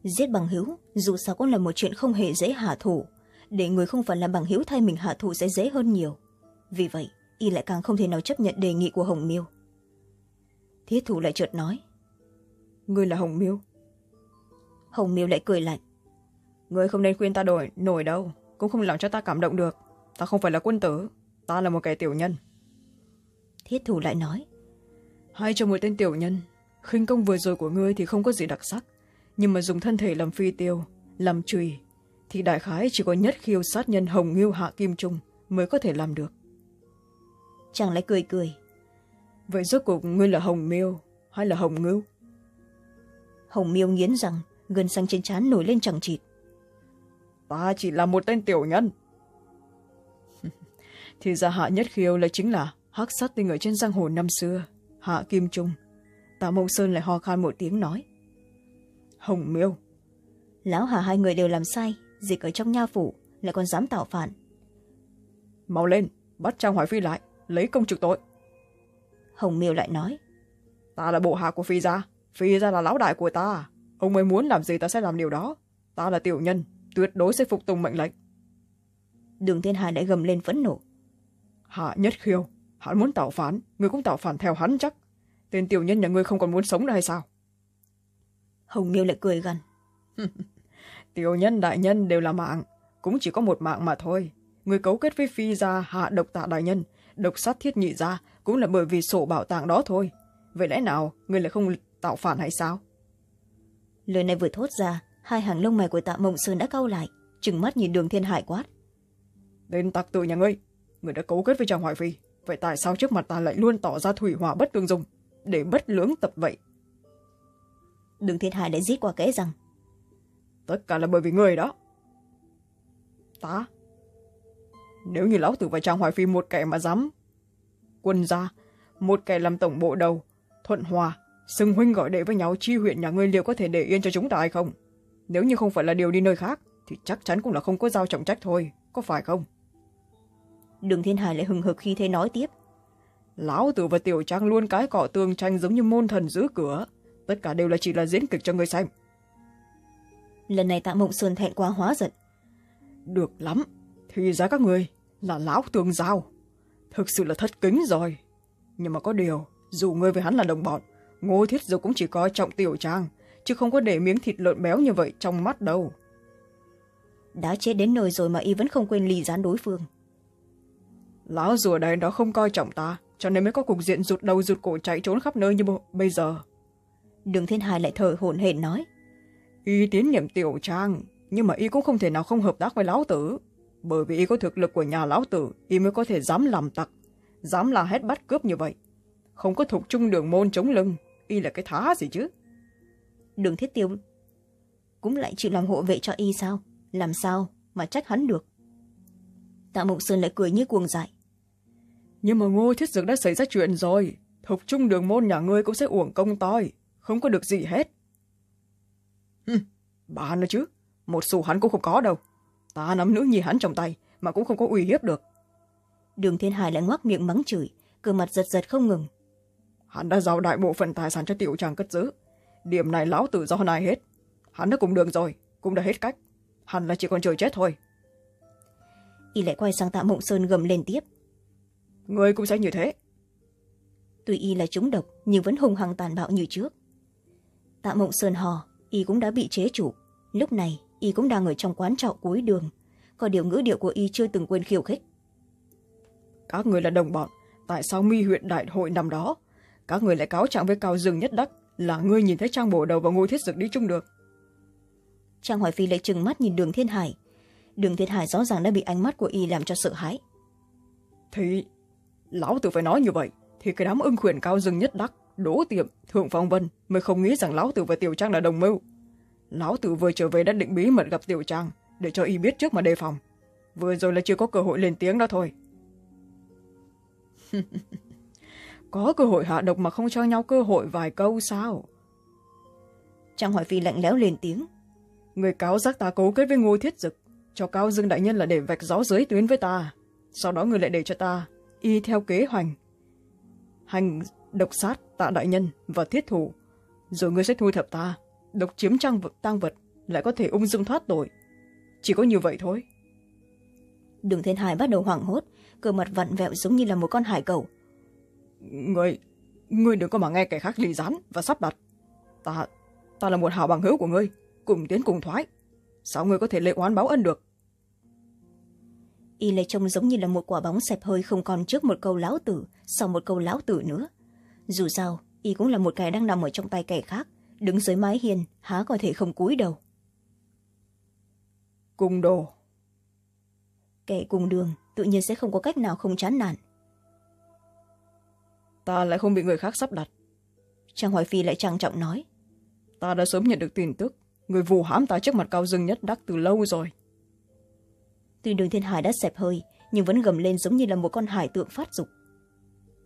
Giết bằng hữu dù sao cũng là một chuyện không hề dễ hạ thủ. Để người không phải là bằng hữu thay mình hạ thủ sẽ dễ hơn nhiều. Vì vậy y lại càng không thể nào chấp nhận đề nghị của hồng miêu. Thiết thủ lại chợt nói ngươi là hồng miêu. Hồng miêu lại cười lạnh. Ngươi không nên khuyên ta đổi nổi đâu cũng không làm cho ta cảm động được. Ta không phải là quân tử ta là một kẻ tiểu nhân. Thiết thủ lại nói hai cho một tên tiểu nhân. Khinh công vừa rồi của ngươi thì không có gì đặc sắc. Nhưng mà dùng thân thể làm phi tiêu làm chùy thì đại khái chỉ có nhất khiêu sát nhân hồng nghiêu hạ kim trung mới có thể làm được. Chàng lại cười cười. Vậy rốt cuộc ngươi là hồng miêu hay là hồng ngưu? Hồng miêu nghiến rằng gân xanh trên trán nổi lên chẳng chịt. Ta chỉ là một tên tiểu nhân. [laughs] Thì ra hạ nhất khiêu là chính là hắc sát tinh ở trên giang hồ năm xưa hạ kim trung. Tạ mông sơn lại ho khan một tiếng nói. Hồng miêu. Lão hà hai người đều làm sai dịch ở trong nha phủ lại còn dám tạo phản. Mau lên bắt trang hoài phi lại lấy công trục tội. Hồng miêu lại nói. Ta là bộ hạ của phi gia phi gia là lão đại của ta. Ông ấy muốn làm gì ta sẽ làm điều đó. Ta là tiểu nhân tuyệt đối sẽ phục tùng mệnh lệnh. Đường thiên hải lại gầm lên phẫn nộ. Hạ nhất khiêu hắn muốn tạo phản người cũng tạo phản theo hắn chắc. Tên tiểu nhân nhà ngươi không còn muốn sống nữa hay sao? Hồng miêu lại cười gằn [laughs] tiểu nhân đại nhân đều là mạng cũng chỉ có một mạng mà thôi. Người cấu kết với phi gia hạ độc tạ đại nhân độc sát thiết nhị gia cũng là bởi vì sổ bảo tàng đó thôi. Vậy lẽ nào người lại không tạo phản hay sao? Lời này vừa thốt ra hai hàng lông mày của tạ mộng sơn đã cau lại trừng mắt nhìn đường thiên hải quát. Tên tặc tử nhà ngươi người đã cấu kết với trang hoài phi vậy tại sao trước mặt ta lại luôn tỏ ra thủy hỏa bất tương dung để bất lưỡng tập vậy? Đường thiên hải lại rít qua kẽ rằng. Tất cả là bởi vì người đó. Ta nếu như lão tử và trang hoài phi một kẻ mà dám quân gia một kẻ làm tổng bộ đầu thuận hòa xưng huynh gọi đệ với nhau chi huyện nhà ngươi liệu có thể để yên cho chúng ta hay không? Nếu như không phải là điều đi nơi khác thì chắc chắn cũng là không có giao trọng trách thôi có phải không đường thiên hải lại hừng hực khi thế nói tiếp. Lão tử và tiểu trang luôn cái cọ tường tranh giống như môn thần giữ cửa. Tất cả đều là chỉ là diễn kịch cho người xem. Lần này tạ mộng sơn thẹn quá hóa giận. Được lắm thì ra các người là lão tường giao. Thực sự là thất kính rồi. Nhưng mà có điều dù ngươi với hắn là đồng bọn ngô thiết dù cũng chỉ coi trọng tiểu trang chứ không có để miếng thịt lợn béo như vậy trong mắt đâu. Đã chết đến nơi rồi mà y vẫn không quên lì gián đối phương lão rùa đây đó không coi trọng ta cho nên mới có cục diện rụt đầu rụt cổ chạy trốn khắp nơi như bây giờ. Đường thiên hải lại thở hổn hển nói. Y tiến nhiệm tiểu trang nhưng mà y cũng không thể nào không hợp tác với lão tử. Bởi vì y có thực lực của nhà lão tử y mới có thể dám làm tặc dám la hét bắt cướp như vậy. Không có thuộc chung đường môn chống lưng y là cái thá gì chứ? Đường thiết tiêu cũng lại chịu làm hộ vệ cho y sao? Làm sao mà trách hắn được tạ mộng sơn lại cười như cuồng dại. Nhưng mà ngô thiết dực đã xảy ra chuyện rồi. Thuộc chung đường môn nhà ngươi cũng sẽ uổng công toi. Không có được gì hết. Hừm, bà nữa chứ. Một xu hắn cũng không có đâu. Ta nắm nữ nhi hắn trong tay mà cũng không có uy hiếp được. Đường thiên hải lại ngoác miệng mắng chửi cơ mặt giật giật không ngừng. Hắn đã giao đại bộ phận tài sản cho tiểu trang cất giữ. Điểm này lão tử do này hết. Hắn đã cùng đường rồi cũng đã hết cách. Hắn là chỉ còn trời chết thôi y lại quay sang tạ mộng sơn gầm lên tiếp. Người cũng sẽ như thế. Tuy y là trúng độc nhưng vẫn hung hăng tàn bạo như trước. Tạ mộng sơn hò y cũng đã bị chế chủ lúc này y cũng đang ở trong quán trọ cuối đường. Có điều ngữ điệu của y chưa từng quên khiêu khích. Các người là đồng bọn tại sao mi huyện đại hội năm đó? Các người lại cáo trạng với cao dương nhất đắc là ngươi nhìn thấy trang bổ đầu và ngôi thiết dực đi chung được. Trang hoài phi lại trừng mắt nhìn đường thiên hải đường thiên hải rõ ràng đã bị ánh mắt của y làm cho sợ hãi. Thì lão tử phải nói như vậy thì cái đám ưng khuyển cao dương nhất đắc đỗ tiệm thượng phong vân mới không nghĩ rằng lão tử và tiểu trang là đồng mưu. Lão tử vừa trở về đã định bí mật gặp tiểu trang để cho y biết trước mà đề phòng. Vừa rồi là chưa có cơ hội lên tiếng đó thôi. [laughs] Có cơ hội hạ độc mà không cho nhau cơ hội vài câu sao? Trang hoài phi lạnh lẽo lên tiếng. Người cáo giác ta cấu kết với ngô thiết dực cho cao dương đại nhân là để vạch rõ dưới tuyến với ta. Sau đó người lại để cho ta y theo kế hoạch hành độc sát tạ đại nhân và thiết thủ. Rồi ngươi sẽ thu thập ta. Độc chiếm trang vật tang vật lại có thể ung dung thoát tội. Chỉ có như vậy thôi. Đường thiên hải bắt đầu hoảng hốt cơ mặt vặn vẹo giống như là một con hải cầu ngươi ngươi đừng có mà nghe kẻ khác ly gián và sắp đặt. Ta ta là một hảo bằng hữu của ngươi cùng tiến cùng thoái. Sao ngươi có thể lệ oán báo ân được y lấy trông giống như là một quả bóng xẹp hơi không còn trước một câu lão tử sau một câu lão tử nữa. Dù sao y cũng là một kẻ đang nằm ở trong tay kẻ khác đứng dưới mái hiên há có thể không cúi đầu. Cùng đồ. Kẻ cùng đường tự nhiên sẽ không có cách nào không chán nản. Ta lại không bị người khác sắp đặt. Trang hoài phi lại trang trọng nói. Ta đã sớm nhận được tin tức. Người vù hãm ta trước mặt cao dương nhất đắc từ lâu rồi tuy đường thiên hải đã xẹp hơi nhưng vẫn gầm lên giống như là một con hải tượng phát dục.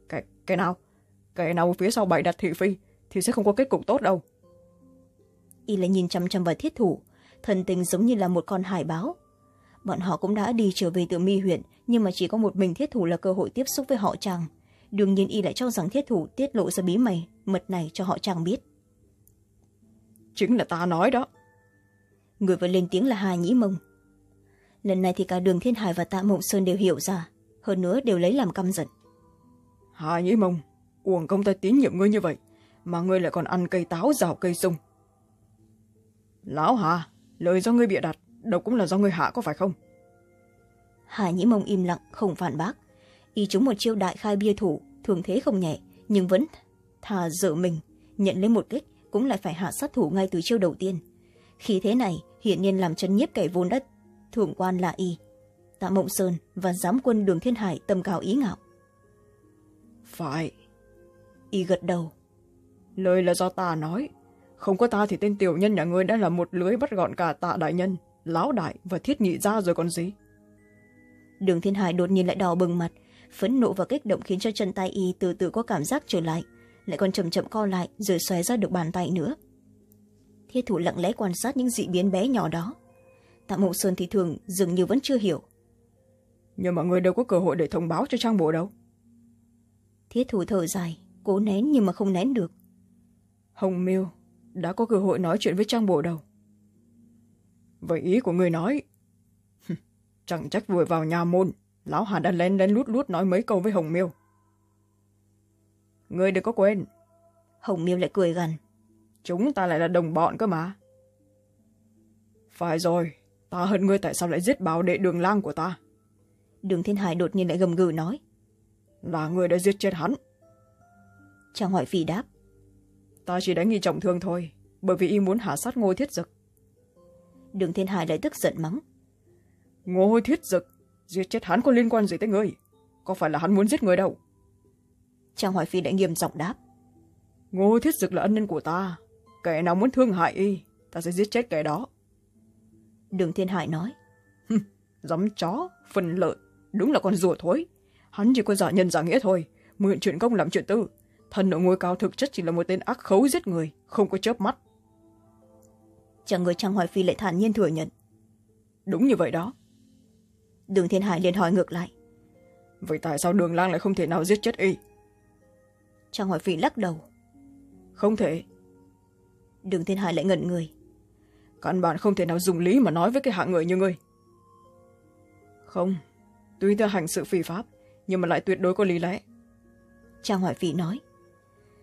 Cái, cái nào? Cái nào phía sau bày đặt thị phi thì sẽ không có kết cục tốt đâu. Y lại nhìn chăm chăm vào thiết thủ thần tình giống như là một con hải báo. Bọn họ cũng đã đi trở về từ mi huyện nhưng mà chỉ có một mình thiết thủ là cơ hội tiếp xúc với họ chàng. Đương nhiên y lại cho rằng thiết thủ tiết lộ ra bí mày mật này cho họ chàng biết. Chính là ta nói đó. Người vừa lên tiếng là hà nhĩ mông lần này thì cả đường thiên hải và tạ mộng sơn đều hiểu ra hơn nữa đều lấy làm căm giận. Hà nhĩ mông uổng công ta tín nhiệm ngươi như vậy mà ngươi lại còn ăn cây táo rào cây sung lão hà lời do ngươi bịa đặt độc cũng là do ngươi hạ có phải không? Hà nhĩ mông im lặng không phản bác. Y chúng một chiêu đại khai bia thủ thường thế không nhẹ nhưng vẫn thà dở mình nhận lấy một kích cũng lại phải hạ sát thủ ngay từ chiêu đầu tiên. Khi thế này hiển nhiên làm chân nhiếp kẻ vốn đất thượng quan là y tạ mộng sơn và giám quân đường thiên hải tầm cao ý ngạo. Phải. Y gật đầu. Lời là do ta nói. Không có ta thì tên tiểu nhân nhà ngươi đã là một lưới bắt gọn cả tạ đại nhân lão đại và thiết nhị ra rồi còn gì? Đường thiên hải đột nhiên lại đỏ bừng mặt phẫn nộ và kích động khiến cho chân tay y từ từ có cảm giác trở lại lại còn chậm chậm co lại rồi xòe ra được bàn tay nữa. Thiết thủ lặng lẽ quan sát những dị biến bé nhỏ đó tạ mộng sơn thì thường dường như vẫn chưa hiểu. Nhưng mà người đâu có cơ hội để thông báo cho trang bộ đâu. Thiết thủ thở dài cố nén nhưng mà không nén được. Hồng miêu đã có cơ hội nói chuyện với trang bộ đâu. Vậy ý của người nói chẳng trách vừa vào nhà môn lão hà đã len lén lút lút nói mấy câu với hồng miêu. Người đừng có quên. Hồng miêu lại cười gằn. Chúng ta lại là đồng bọn cơ mà. Phải rồi ta hận ngươi tại sao lại giết bảo đệ đường lang của ta? Đường thiên hải đột nhiên lại gầm gừ nói. Là người đã giết chết hắn. Trang hỏi phi đáp. Ta chỉ đánh nghi trọng thương thôi bởi vì y muốn hạ sát ngô thiết dực. Đường thiên hải lại tức giận mắng. Ngô thiết dực giết chết hắn có liên quan gì tới ngươi? Có phải là hắn muốn giết người đâu? Trang hỏi phi đã nghiêm giọng đáp. Ngô thiết dực là ân nhân của ta kẻ nào muốn thương hại y ta sẽ giết chết kẻ đó đường thiên hải nói. Dám chó phần lợi đúng là con rùa thối. Hắn chỉ có giả nhân giả nghĩa thôi mượn chuyện công làm chuyện tư. Thần ở ngôi cao thực chất chỉ là một tên ác khấu giết người không có chớp mắt. Chẳng người trang hoài phi lại thản nhiên thừa nhận. Đúng như vậy đó. Đường thiên hải liền hỏi ngược lại. Vậy tại sao đường lang lại không thể nào giết chết y? Trang hoài phi lắc đầu. Không thể. Đường thiên hải lại ngẩn người căn bản không thể nào dùng lý mà nói với cái hạng người như ngươi. Không tuy ta hành sự phi pháp nhưng mà lại tuyệt đối có lý lẽ. Trang hoài phi nói.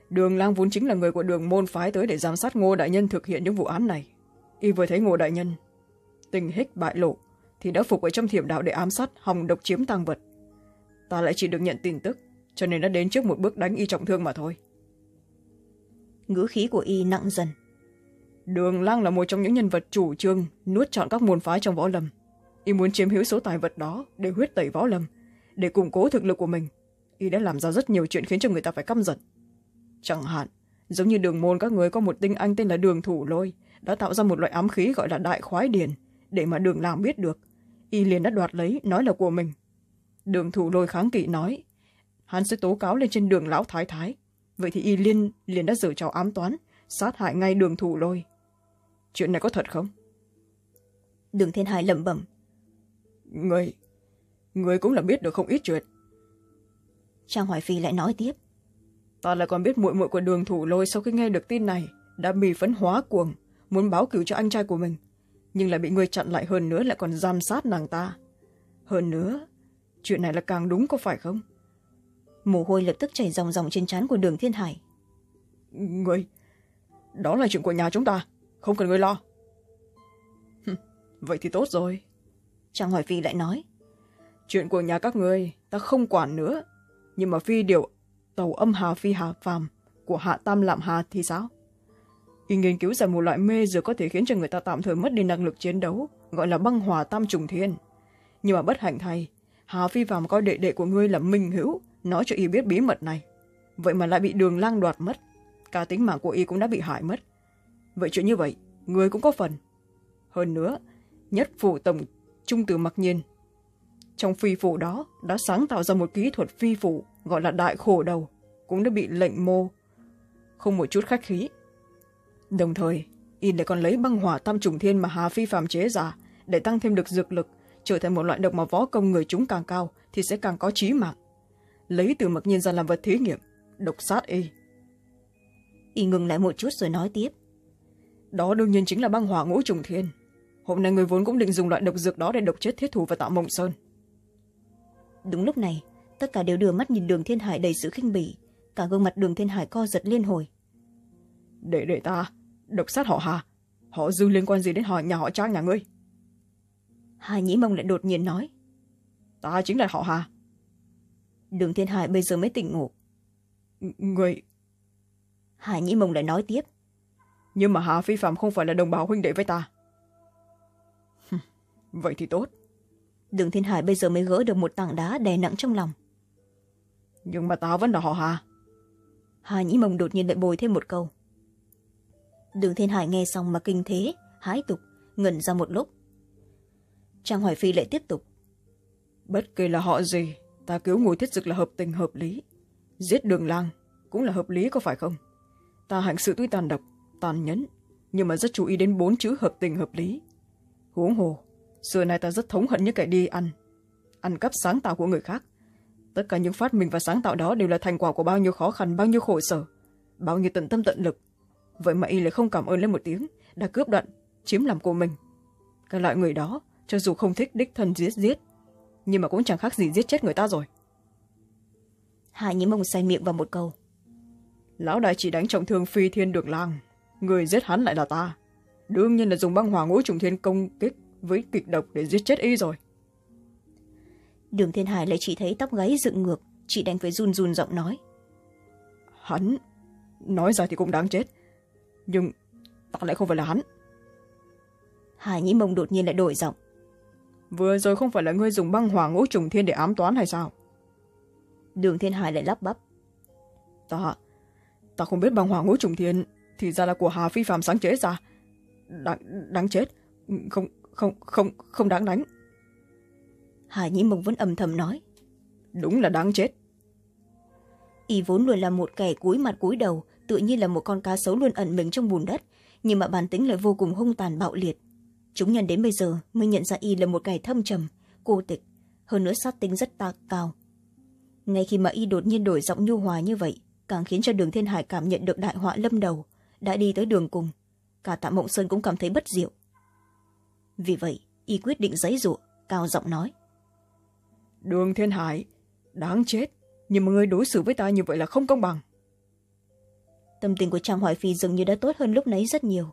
Đường lang vốn chính là người của đường môn phái tới để giám sát ngô đại nhân thực hiện những vụ án này. Y vừa thấy ngô đại nhân tình hích bại lộ thì đã phục ở trong thiểm đạo để ám sát hòng độc chiếm tăng vật. Ta lại chỉ được nhận tin tức cho nên đã đến trước một bước đánh y trọng thương mà thôi. Ngữ khí của y nặng dần đường lang là một trong những nhân vật chủ trương nuốt chọn các môn phái trong võ lâm. Y muốn chiếm hữu số tài vật đó để huyết tẩy võ lâm, để củng cố thực lực của mình. Y đã làm ra rất nhiều chuyện khiến cho người ta phải căm giận. Chẳng hạn, giống như đường môn các người có một tinh anh tên là đường thủ lôi, đã tạo ra một loại ám khí gọi là đại khoái điền, để mà đường làng biết được. Y liền đã đoạt lấy, nói là của mình. Đường thủ lôi kháng kỵ nói, hắn sẽ tố cáo lên trên đường lão thái thái. Vậy thì y liên, liền đã dở trò ám toán, sát hại ngay đường thủ lôi chuyện này có thật không? Đường thiên hải lẩm bẩm. Người người cũng là biết được không ít chuyện. Trang hoài phi lại nói tiếp. Ta lại còn biết muội muội của đường thủ lôi sau khi nghe được tin này đã bị phấn hóa cuồng muốn báo cứu cho anh trai của mình. Nhưng lại bị người chặn lại hơn nữa lại còn giam sát nàng ta. Hơn nữa chuyện này là càng đúng có phải không? Mồ hôi lập tức chảy ròng ròng trên trán của đường thiên hải. Người đó là chuyện của nhà chúng ta không cần người lo. Vậy thì tốt rồi. Trang hỏi phi lại nói. Chuyện của nhà các người ta không quản nữa. Nhưng mà phi điều tàu âm hà phi hà phàm của hạ tam lạm hà thì sao? Y nghiên cứu ra một loại mê dược có thể khiến cho người ta tạm thời mất đi năng lực chiến đấu gọi là băng hòa tam trùng thiên. Nhưng mà bất hạnh thay hà phi phàm coi đệ đệ của ngươi là minh hữu nói cho y biết bí mật này. Vậy mà lại bị đường lang đoạt mất. Cả tính mạng của y cũng đã bị hại mất vậy chuyện như vậy, người cũng có phần. Hơn nữa, nhất phủ tổng trung từ mặc nhiên. Trong phi phủ đó đã sáng tạo ra một kỹ thuật phi phủ gọi là đại khổ đầu, cũng đã bị lệnh mô. Không một chút khách khí. Đồng thời, y lại còn lấy băng hỏa tam trùng thiên mà hà phi phạm chế giả để tăng thêm được dược lực, trở thành một loại độc mà võ công người chúng càng cao thì sẽ càng có trí mạng. Lấy từ mặc nhiên ra làm vật thí nghiệm, độc sát y. Y ngừng lại một chút rồi nói tiếp đó đương nhiên chính là băng hỏa ngũ trùng thiên. Hôm nay người vốn cũng định dùng loại độc dược đó để độc chết thiết thủ và tạo mộng sơn. Đúng lúc này tất cả đều đưa mắt nhìn đường thiên hải đầy sự khinh bỉ. Cả gương mặt đường thiên hải co giật liên hồi. Để để ta độc sát họ hà. Họ dư liên quan gì đến họ nhà họ trang nhà ngươi? Hà nhĩ mông lại đột nhiên nói. Ta chính là họ hà. Đường thiên hải bây giờ mới tỉnh ngủ. Người hà nhĩ mông lại nói tiếp nhưng mà hà phi phạm không phải là đồng bào huynh đệ với ta. Vậy thì tốt. Đường thiên hải bây giờ mới gỡ được một tảng đá đè nặng trong lòng. Nhưng mà ta vẫn là họ hà. Hà nhĩ mông đột nhiên lại bồi thêm một câu. Đường thiên hải nghe xong mà kinh thế hái tục ngẩn ra một lúc. Trang hoài phi lại tiếp tục. Bất kể là họ gì ta cứu ngồi thiết dực là hợp tình hợp lý. Giết đường lang cũng là hợp lý có phải không? Ta hành sự tuy tàn độc tàn nhẫn nhưng mà rất chú ý đến bốn chữ hợp tình hợp lý. Huống hồ xưa nay ta rất thống hận những kẻ đi ăn ăn cắp sáng tạo của người khác. Tất cả những phát minh và sáng tạo đó đều là thành quả của bao nhiêu khó khăn bao nhiêu khổ sở bao nhiêu tận tâm tận lực. Vậy mà y lại không cảm ơn lên một tiếng đã cướp đoạn chiếm làm của mình. Cái loại người đó cho dù không thích đích thân giết giết nhưng mà cũng chẳng khác gì giết chết người ta rồi. Hà nhĩ mông say miệng vào một câu. Lão đại chỉ đánh trọng thương phi thiên đường lang người giết hắn lại là ta. Đương nhiên là dùng băng hỏa ngũ trùng thiên công kích với kịch độc để giết chết y rồi. Đường thiên hải lại chỉ thấy tóc gáy dựng ngược chị đành phải run run giọng nói. Hắn nói ra thì cũng đáng chết nhưng ta lại không phải là hắn. Hải nhĩ mông đột nhiên lại đổi giọng. Vừa rồi không phải là ngươi dùng băng hỏa ngũ trùng thiên để ám toán hay sao? Đường thiên hải lại lắp bắp. Ta ta không biết băng hỏa ngũ trùng thiên thì ra là của hà phi phạm sáng chế ra. Đáng, đáng chết. Không không không không đáng đánh. Hà nhĩ mông vẫn âm thầm nói. Đúng là đáng chết. Y vốn luôn là một kẻ cúi mặt cúi đầu tự nhiên là một con cá sấu luôn ẩn mình trong bùn đất. Nhưng mà bản tính lại vô cùng hung tàn bạo liệt. Chúng nhân đến bây giờ mới nhận ra y là một kẻ thâm trầm cô tịch. Hơn nữa sát tính rất ta cao. Ngay khi mà y đột nhiên đổi giọng nhu hòa như vậy càng khiến cho đường thiên hải cảm nhận được đại họa lâm đầu đã đi tới đường cùng. Cả tạ mộng sơn cũng cảm thấy bất diệu. Vì vậy y quyết định giấy dụa cao giọng nói. Đường thiên hải đáng chết nhưng mà ngươi đối xử với ta như vậy là không công bằng. Tâm tình của trang hoài phi dường như đã tốt hơn lúc nấy rất nhiều.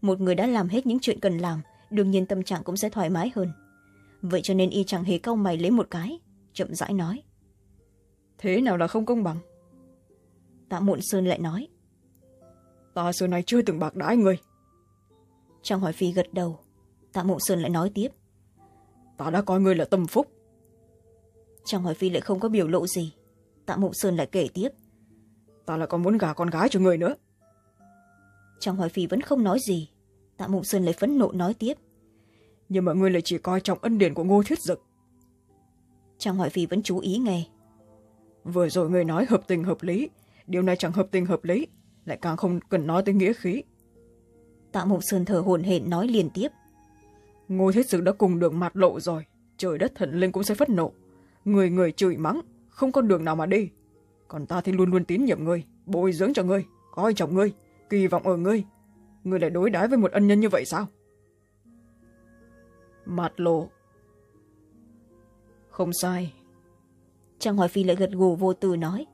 Một người đã làm hết những chuyện cần làm đương nhiên tâm trạng cũng sẽ thoải mái hơn. Vậy cho nên y chẳng hề cau mày lấy một cái chậm rãi nói. Thế nào là không công bằng? Tạ muộn sơn lại nói ta xưa nay chưa từng bạc đãi người. Trang hoài phi gật đầu tạ mộ sơn lại nói tiếp. Ta đã coi ngươi là tâm phúc. Trang hoài phi lại không có biểu lộ gì tạ mộ sơn lại kể tiếp. Ta lại còn muốn gả con gái cho người nữa. Trang hoài phi vẫn không nói gì tạ mộ sơn lại phẫn nộ nói tiếp. Nhưng mà ngươi lại chỉ coi trọng ân điển của ngô thiết dực. Trang hoài phi vẫn chú ý nghe. Vừa rồi ngươi nói hợp tình hợp lý điều này chẳng hợp tình hợp lý lại càng không cần nói tới nghĩa khí. Tạ mộ sơn thở hồn hển nói liên tiếp. Ngô thiết dực đã cùng đường mặt lộ rồi trời đất thần linh cũng sẽ phất nộ. Người người chửi mắng không con đường nào mà đi. Còn ta thì luôn luôn tín nhiệm ngươi bồi dưỡng cho ngươi coi trọng ngươi kỳ vọng ở ngươi. Ngươi lại đối đãi với một ân nhân như vậy sao? Mặt lộ. Không sai. Trang hoài phi lại gật gù vô tư nói.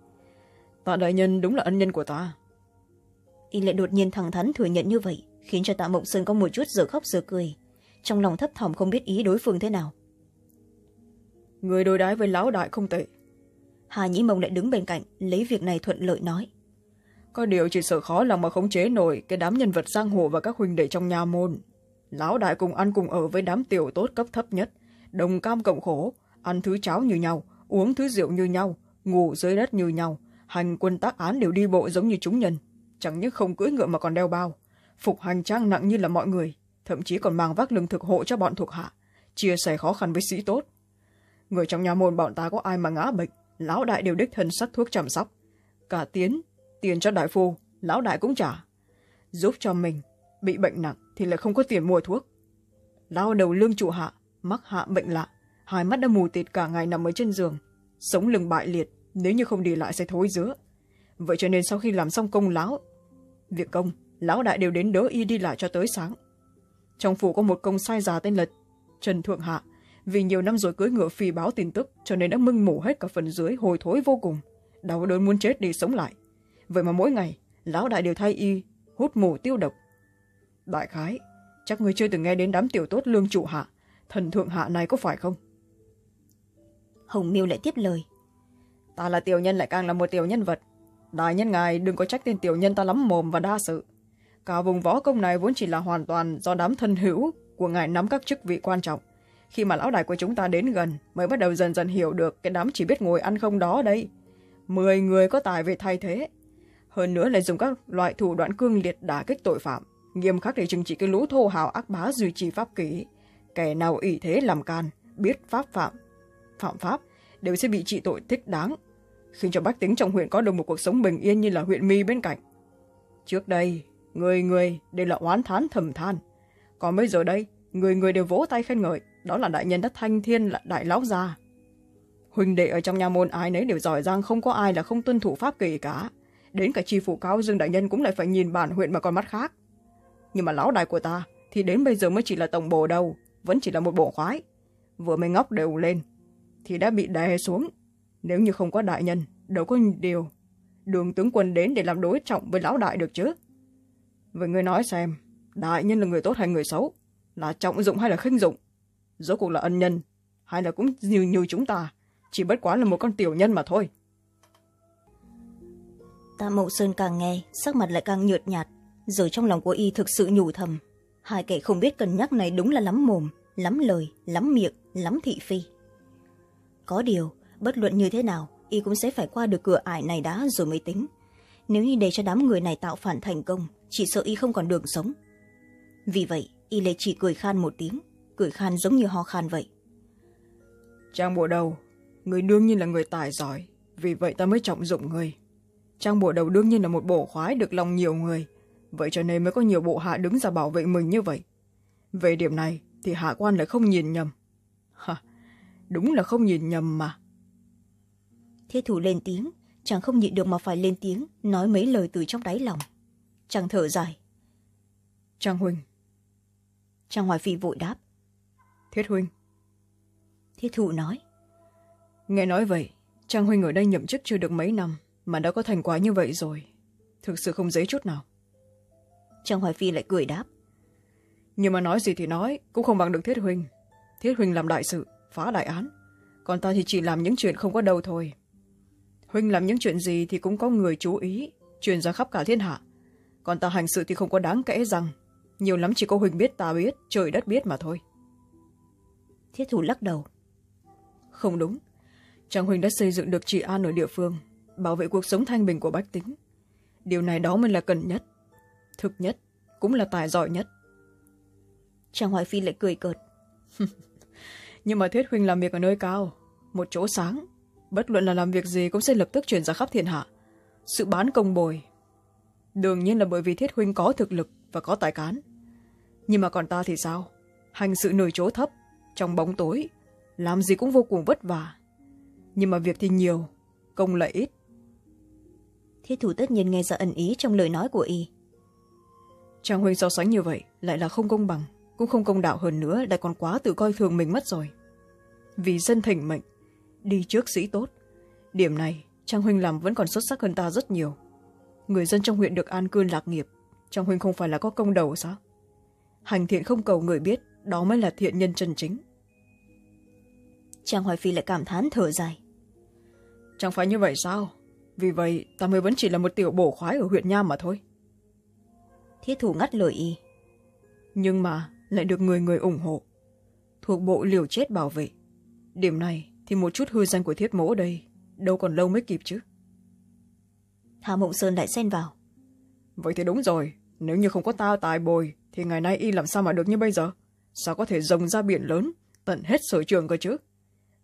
Tạ đại nhân đúng là ân nhân của ta y lại đột nhiên thẳng thắn thừa nhận như vậy khiến cho tạ mộng sơn có một chút giờ khóc giờ cười. Trong lòng thấp thỏm không biết ý đối phương thế nào. Người đối đãi với lão đại không tệ. Hà nhĩ mông lại đứng bên cạnh lấy việc này thuận lợi nói. Có điều chỉ sợ khó lòng mà khống chế nổi cái đám nhân vật giang hồ và các huynh đệ trong nhà môn. Lão đại cùng ăn cùng ở với đám tiểu tốt cấp thấp nhất. Đồng cam cộng khổ ăn thứ cháo như nhau uống thứ rượu như nhau ngủ dưới đất như nhau. Hành quân tác án đều đi bộ giống như chúng nhân chẳng những không cưỡi ngựa mà còn đeo bao. Phục hành trang nặng như là mọi người, thậm chí còn mang vác lương thực hộ cho bọn thuộc hạ, chia sẻ khó khăn với sĩ tốt. Người trong nhà môn bọn ta có ai mà ngã bệnh, lão đại đều đích thân sắc thuốc chăm sóc. Cả tiến, tiền cho đại phu, lão đại cũng trả. Giúp cho mình, bị bệnh nặng thì lại không có tiền mua thuốc. Lao đầu lương trụ hạ, mắc hạ bệnh lạ, hai mắt đã mù tịt cả ngày nằm ở trên giường, sống lưng bại liệt, nếu như không đi lại sẽ thối dứa vậy cho nên sau khi làm xong công lão việc công lão đại đều đến đỡ y đi lại cho tới sáng. Trong phủ có một công sai già tên là trần thượng hạ. Vì nhiều năm rồi cưới ngựa phi báo tin tức cho nên đã mưng mủ hết cả phần dưới hồi thối vô cùng đau đớn muốn chết đi sống lại. Vậy mà mỗi ngày lão đại đều thay y hút mù tiêu độc. Đại khái chắc người chưa từng nghe đến đám tiểu tốt lương trụ hạ thần thượng hạ này có phải không? Hồng miêu lại tiếp lời. Ta là tiểu nhân lại càng là một tiểu nhân vật đại nhân ngài, đừng có trách tên tiểu nhân ta lắm mồm và đa sự. Cả vùng võ công này vốn chỉ là hoàn toàn do đám thân hữu của ngài nắm các chức vị quan trọng. Khi mà lão đại của chúng ta đến gần, mới bắt đầu dần dần hiểu được cái đám chỉ biết ngồi ăn không đó đây. Mười người có tài về thay thế. Hơn nữa lại dùng các loại thủ đoạn cương liệt đả kích tội phạm, nghiêm khắc để trừng trị cái lũ thô hào ác bá duy trì pháp kỷ. Kẻ nào ỷ thế làm can, biết pháp phạm phạm pháp, đều sẽ bị trị tội thích đáng khiến cho bách tính trong huyện có được một cuộc sống bình yên như là huyện mi bên cạnh. Trước đây, người người đều là oán thán thầm than. Còn bây giờ đây, người người đều vỗ tay khen ngợi. Đó là đại nhân đất thanh thiên, là đại lão gia Huỳnh đệ ở trong nhà môn ai nấy đều giỏi giang, không có ai là không tuân thủ pháp kỳ cả. Đến cả tri phủ cao dương đại nhân cũng lại phải nhìn bản huyện mà con mắt khác. Nhưng mà lão đại của ta thì đến bây giờ mới chỉ là tổng bồ đâu vẫn chỉ là một bộ khoái. Vừa mới ngóc đều lên thì đã bị đè xuống nếu như không có đại nhân, đâu có điều đường tướng quân đến để làm đối trọng với lão đại được chứ? Vậy ngươi nói xem, đại nhân là người tốt hay người xấu? Là trọng dụng hay là khinh dụng? Rốt cuộc là ân nhân hay là cũng như như chúng ta, chỉ bất quá là một con tiểu nhân mà thôi. Tạ mậu sơn càng nghe, sắc mặt lại càng nhợt nhạt, rồi trong lòng của y thực sự nhủ thầm. Hai kẻ không biết cân nhắc này đúng là lắm mồm, lắm lời, lắm miệng, lắm thị phi. Có điều bất luận như thế nào, y cũng sẽ phải qua được cửa ải này đã rồi mới tính. Nếu như để cho đám người này tạo phản thành công, chỉ sợ y không còn đường sống. Vì vậy, y lại chỉ cười khan một tiếng, cười khan giống như ho khan vậy. Trang bộ đầu, người đương nhiên là người tài giỏi, vì vậy ta mới trọng dụng người. Trang bộ đầu đương nhiên là một bộ khoái được lòng nhiều người, vậy cho nên mới có nhiều bộ hạ đứng ra bảo vệ mình như vậy. Về điểm này thì hạ quan lại không nhìn nhầm. Ha, đúng là không nhìn nhầm mà thế thủ lên tiếng chàng không nhịn được mà phải lên tiếng nói mấy lời từ trong đáy lòng. Chàng thở dài. Trang huynh trang hoài phi vội đáp. Thiết huynh thiết thủ nói. Nghe nói vậy trang huynh ở đây nhậm chức chưa được mấy năm mà đã có thành quả như vậy rồi. Thực sự không dễ chút nào. Trang hoài phi lại cười đáp. Nhưng mà nói gì thì nói cũng không bằng được thiết huynh thiết huynh làm đại sự phá đại án. Còn ta thì chỉ làm những chuyện không có đâu thôi huynh làm những chuyện gì thì cũng có người chú ý truyền ra khắp cả thiên hạ. Còn ta hành sự thì không có đáng kể rằng nhiều lắm chỉ có huynh biết ta biết trời đất biết mà thôi. Thiết thủ lắc đầu. Không đúng. Trang huynh đã xây dựng được trị an ở địa phương bảo vệ cuộc sống thanh bình của bách tính. Điều này đó mới là cần nhất thực nhất cũng là tài giỏi nhất. Trang hoài phi lại cười cợt. [laughs] Nhưng mà thiết huynh làm việc ở nơi cao một chỗ sáng bất luận là làm việc gì cũng sẽ lập tức chuyển ra khắp thiên hạ. Sự bán công bồi. Đương nhiên là bởi vì thiết huynh có thực lực và có tài cán. Nhưng mà còn ta thì sao? Hành sự nơi chỗ thấp trong bóng tối làm gì cũng vô cùng vất vả. Nhưng mà việc thì nhiều công lại ít. Thiết thủ tất nhiên nghe ra ẩn ý trong lời nói của y. Trang huynh so sánh như vậy lại là không công bằng cũng không công đạo hơn nữa lại còn quá tự coi thường mình mất rồi. Vì dân thỉnh mệnh đi trước sĩ tốt. Điểm này trang huynh làm vẫn còn xuất sắc hơn ta rất nhiều. Người dân trong huyện được an cư lạc nghiệp trang huynh không phải là có công đầu sao? Hành thiện không cầu người biết đó mới là thiện nhân chân chính. Trang hoài phi lại cảm thán thở dài. Chẳng phải như vậy sao? Vì vậy ta mới vẫn chỉ là một tiểu bổ khoái ở huyện nham mà thôi. Thiết thủ ngắt lời y. Nhưng mà lại được người người ủng hộ. Thuộc bộ liều chết bảo vệ. Điểm này thì một chút hư danh của thiết mỗ đây đâu còn lâu mới kịp chứ. Hà mộng sơn lại xen vào. Vậy thì đúng rồi nếu như không có ta tài bồi thì ngày nay y làm sao mà được như bây giờ? Sao có thể rồng ra biển lớn tận hết sở trường cơ chứ?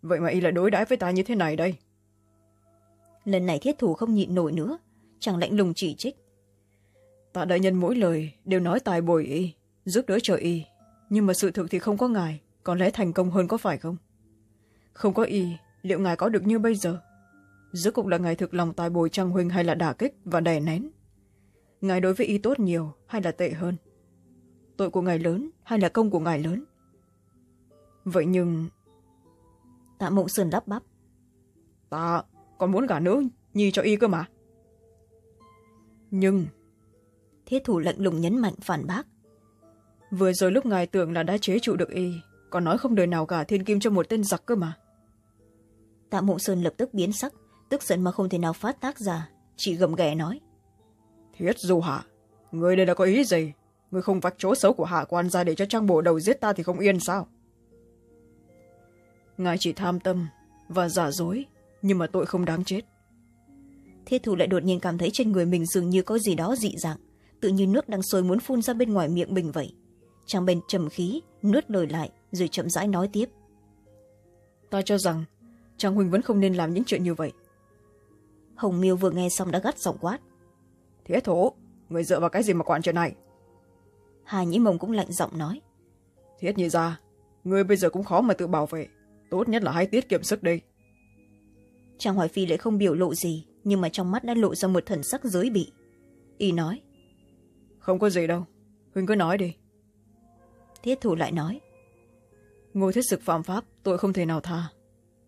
Vậy mà y lại đối đãi với ta như thế này đây. Lần này thiết thủ không nhịn nổi nữa chẳng lạnh lùng chỉ trích. Tạ đại nhân mỗi lời đều nói tài bồi y giúp đỡ trợ y nhưng mà sự thực thì không có ngài có lẽ thành công hơn có phải không không có y liệu ngài có được như bây giờ? Giữa cục là ngài thực lòng tài bồi trang huynh hay là đả kích và đè nén? Ngài đối với y tốt nhiều hay là tệ hơn? Tội của ngài lớn hay là công của ngài lớn? Vậy nhưng tạ mộng sơn đắp bắp. Ta còn muốn gả nữ nhi cho y cơ mà. Nhưng thiết thủ lạnh lùng nhấn mạnh phản bác. Vừa rồi lúc ngài tưởng là đã chế trụ được y còn nói không đời nào cả thiên kim cho một tên giặc cơ mà tạ mộng sơn lập tức biến sắc tức giận mà không thể nào phát tác ra. Chỉ gầm ghẻ nói. Thiết du hạ người đây là có ý gì? Người không vạch chỗ xấu của hạ quan ra để cho trang bộ đầu giết ta thì không yên sao? Ngài chỉ tham tâm và giả dối nhưng mà tội không đáng chết. Thiết thủ lại đột nhiên cảm thấy trên người mình dường như có gì đó dị dạng tự như nước đang sôi muốn phun ra bên ngoài miệng mình vậy. Chàng bên trầm khí nuốt lời lại rồi chậm rãi nói tiếp. Ta cho rằng trang huynh vẫn không nên làm những chuyện như vậy. Hồng miêu vừa nghe xong đã gắt giọng quát. Thiết thủ người dựa vào cái gì mà quản chuyện này? Hà nhĩ mông cũng lạnh giọng nói. Thiết như ra người bây giờ cũng khó mà tự bảo vệ. Tốt nhất là hãy tiết kiệm sức đi. Trang hoài phi lại không biểu lộ gì nhưng mà trong mắt đã lộ ra một thần sắc giới bị. Y nói. Không có gì đâu huynh cứ nói đi. Thiết thủ lại nói. Ngô thiết sực phạm pháp tội không thể nào tha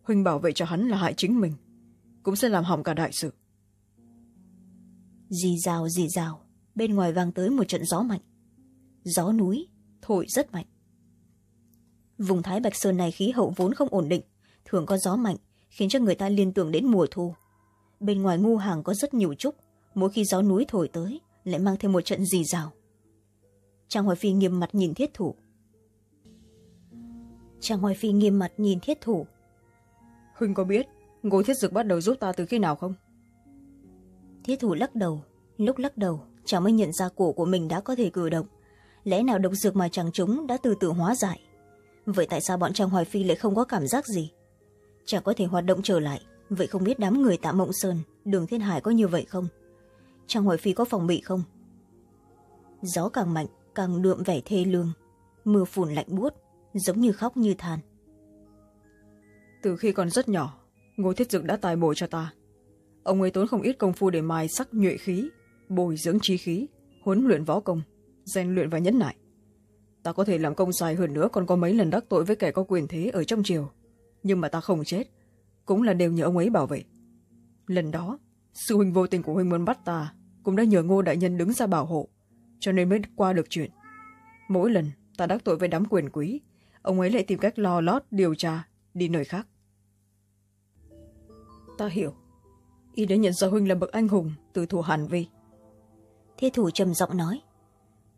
huynh bảo vệ cho hắn là hại chính mình, cũng sẽ làm hỏng cả đại sự. Dì rào dì rào, bên ngoài vang tới một trận gió mạnh. Gió núi, thổi rất mạnh. Vùng thái bạch sơn này khí hậu vốn không ổn định, thường có gió mạnh, khiến cho người ta liên tưởng đến mùa thu. Bên ngoài ngu hàng có rất nhiều trúc, mỗi khi gió núi thổi tới, lại mang thêm một trận dì rào. Trang hoài phi nghiêm mặt nhìn thiết thủ. Trang hoài phi nghiêm mặt nhìn thiết thủ huynh có biết ngô thiết dực bắt đầu giúp ta từ khi nào không? Thiết thủ lắc đầu, lúc lắc đầu chàng mới nhận ra cổ của mình đã có thể cử động. Lẽ nào độc dược mà chàng chúng đã từ từ hóa giải? Vậy tại sao bọn chàng hoài phi lại không có cảm giác gì? Chàng có thể hoạt động trở lại, vậy không biết đám người tạ mộng sơn, đường thiên hải có như vậy không? Chàng hoài phi có phòng bị không? Gió càng mạnh, càng đượm vẻ thê lương. Mưa phùn lạnh buốt, giống như khóc như than từ khi còn rất nhỏ, ngô thiết dực đã tài bồi cho ta. Ông ấy tốn không ít công phu để mài sắc nhuệ khí, bồi dưỡng trí khí, huấn luyện võ công, rèn luyện và nhẫn nại. Ta có thể làm công sai hơn nữa còn có mấy lần đắc tội với kẻ có quyền thế ở trong triều. Nhưng mà ta không chết, cũng là đều nhờ ông ấy bảo vệ. Lần đó, sư huynh vô tình của huynh muốn bắt ta, cũng đã nhờ ngô đại nhân đứng ra bảo hộ, cho nên mới qua được chuyện. Mỗi lần ta đắc tội với đám quyền quý, ông ấy lại tìm cách lo lót, điều tra, đi nơi khác ta hiểu. Y đã nhận ra huynh là bậc anh hùng từ thủ hàn vi. Thế thủ trầm giọng nói.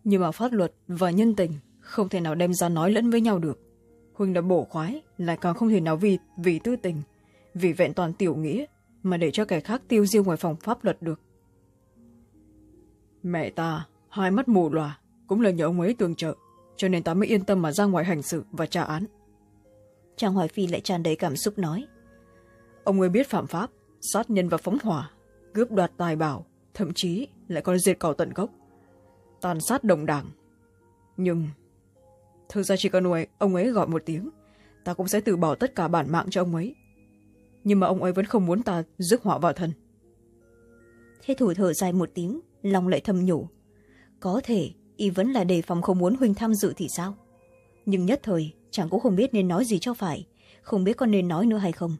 Nhưng mà pháp luật và nhân tình không thể nào đem ra nói lẫn với nhau được. Huynh đã bổ khoái lại càng không thể nào vì vì tư tình vì vẹn toàn tiểu nghĩa mà để cho kẻ khác tiêu diêu ngoài phòng pháp luật được. Mẹ ta hai mắt mù lòa cũng là nhờ ông ấy tương trợ cho nên ta mới yên tâm mà ra ngoài hành sự và trả án. Trang hoài phi lại tràn đầy cảm xúc nói ông ấy biết phạm pháp, sát nhân và phóng hỏa, cướp đoạt tài bảo, thậm chí lại còn diệt cỏ tận gốc. Tàn sát đồng đảng. Nhưng, thực ra chỉ cần nuôi ông ấy gọi một tiếng, ta cũng sẽ từ bỏ tất cả bản mạng cho ông ấy. Nhưng mà ông ấy vẫn không muốn ta rước họa vào thân. Thế thủ thở dài một tiếng, lòng lại thầm nhủ. Có thể, y vẫn là đề phòng không muốn huynh tham dự thì sao? Nhưng nhất thời chàng cũng không biết nên nói gì cho phải, không biết có nên nói nữa hay không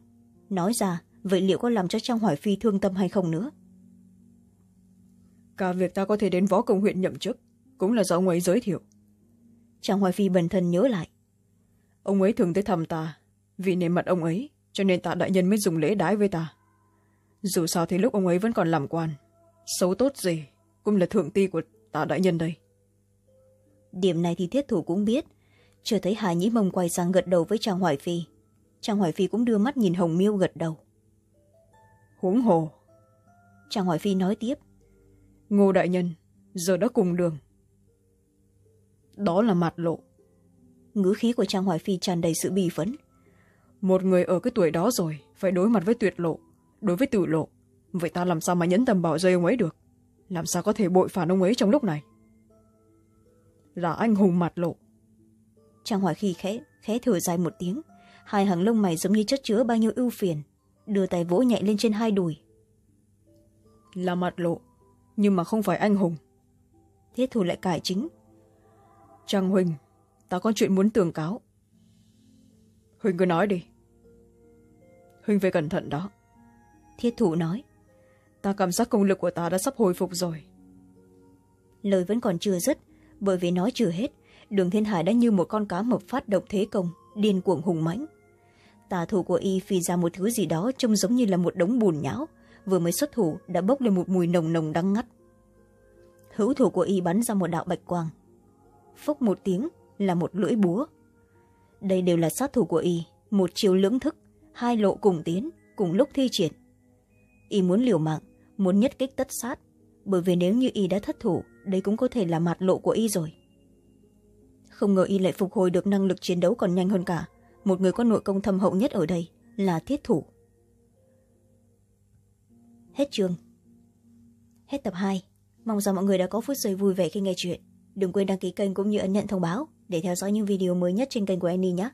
nói ra vậy liệu có làm cho trang hoài phi thương tâm hay không nữa? Cả việc ta có thể đến võ công huyện nhậm chức cũng là do ông ấy giới thiệu. Trang hoài phi bần thân nhớ lại. Ông ấy thường tới thăm ta vì nề mặt ông ấy cho nên tạ đại nhân mới dùng lễ đái với ta. Dù sao thì lúc ông ấy vẫn còn làm quan xấu tốt gì cũng là thượng ti của tạ đại nhân đây. Điểm này thì thiết thủ cũng biết. Chưa thấy hà nhĩ mông quay sang gật đầu với trang hoài phi trang hoài phi cũng đưa mắt nhìn hồng miêu gật đầu. Huống hồ. Trang hoài phi nói tiếp. Ngô đại nhân giờ đã cùng đường. Đó là mặt lộ. Ngữ khí của trang hoài phi tràn đầy sự bì phấn một người ở cái tuổi đó rồi phải đối mặt với tuyệt lộ. Đối với tử lộ vậy ta làm sao mà nhẫn tâm bảo rơi ông ấy được? Làm sao có thể bội phản ông ấy trong lúc này? Là anh hùng mặt lộ. Trang hoài khi khẽ khẽ thở dài một tiếng hai hàng lông mày giống như chất chứa bao nhiêu ưu phiền. Đưa tay vỗ nhẹ lên trên hai đùi. Là mặt lộ nhưng mà không phải anh hùng. Thiết thủ lại cải chính. Trang huỳnh ta có chuyện muốn tường cáo. Huỳnh cứ nói đi. Huỳnh phải cẩn thận đó. Thiết thủ nói. Ta cảm giác công lực của ta đã sắp hồi phục rồi. Lời vẫn còn chưa dứt bởi vì nói chưa hết đường thiên hải đã như một con cá mập phát động thế công điên cuồng hùng mãnh. Tà thủ của y phi ra một thứ gì đó trông giống như là một đống bùn nhão, vừa mới xuất thủ đã bốc lên một mùi nồng nồng đắng ngắt. Hữu thủ của y bắn ra một đạo bạch quang. Phốc một tiếng là một lưỡi búa. Đây đều là sát thủ của y, một chiều lưỡng thức, hai lộ cùng tiến, cùng lúc thi triển. Y muốn liều mạng, muốn nhất kích tất sát, bởi vì nếu như y đã thất thủ, đây cũng có thể là mặt lộ của y rồi không ngờ y lại phục hồi được năng lực chiến đấu còn nhanh hơn cả. Một người có nội công thâm hậu nhất ở đây là thiết thủ. Hết chương. Hết tập hai. Mong rằng mọi người đã có phút giây vui vẻ khi nghe chuyện. Đừng quên đăng ký kênh cũng như ấn nhận thông báo để theo dõi những video mới nhất trên kênh của Annie nhé.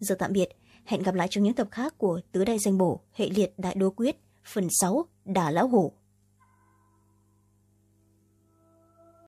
Giờ tạm biệt. Hẹn gặp lại trong những tập khác của tứ đại danh bổ, hệ liệt, đại đô quyết, phần sáu đà lão hổ.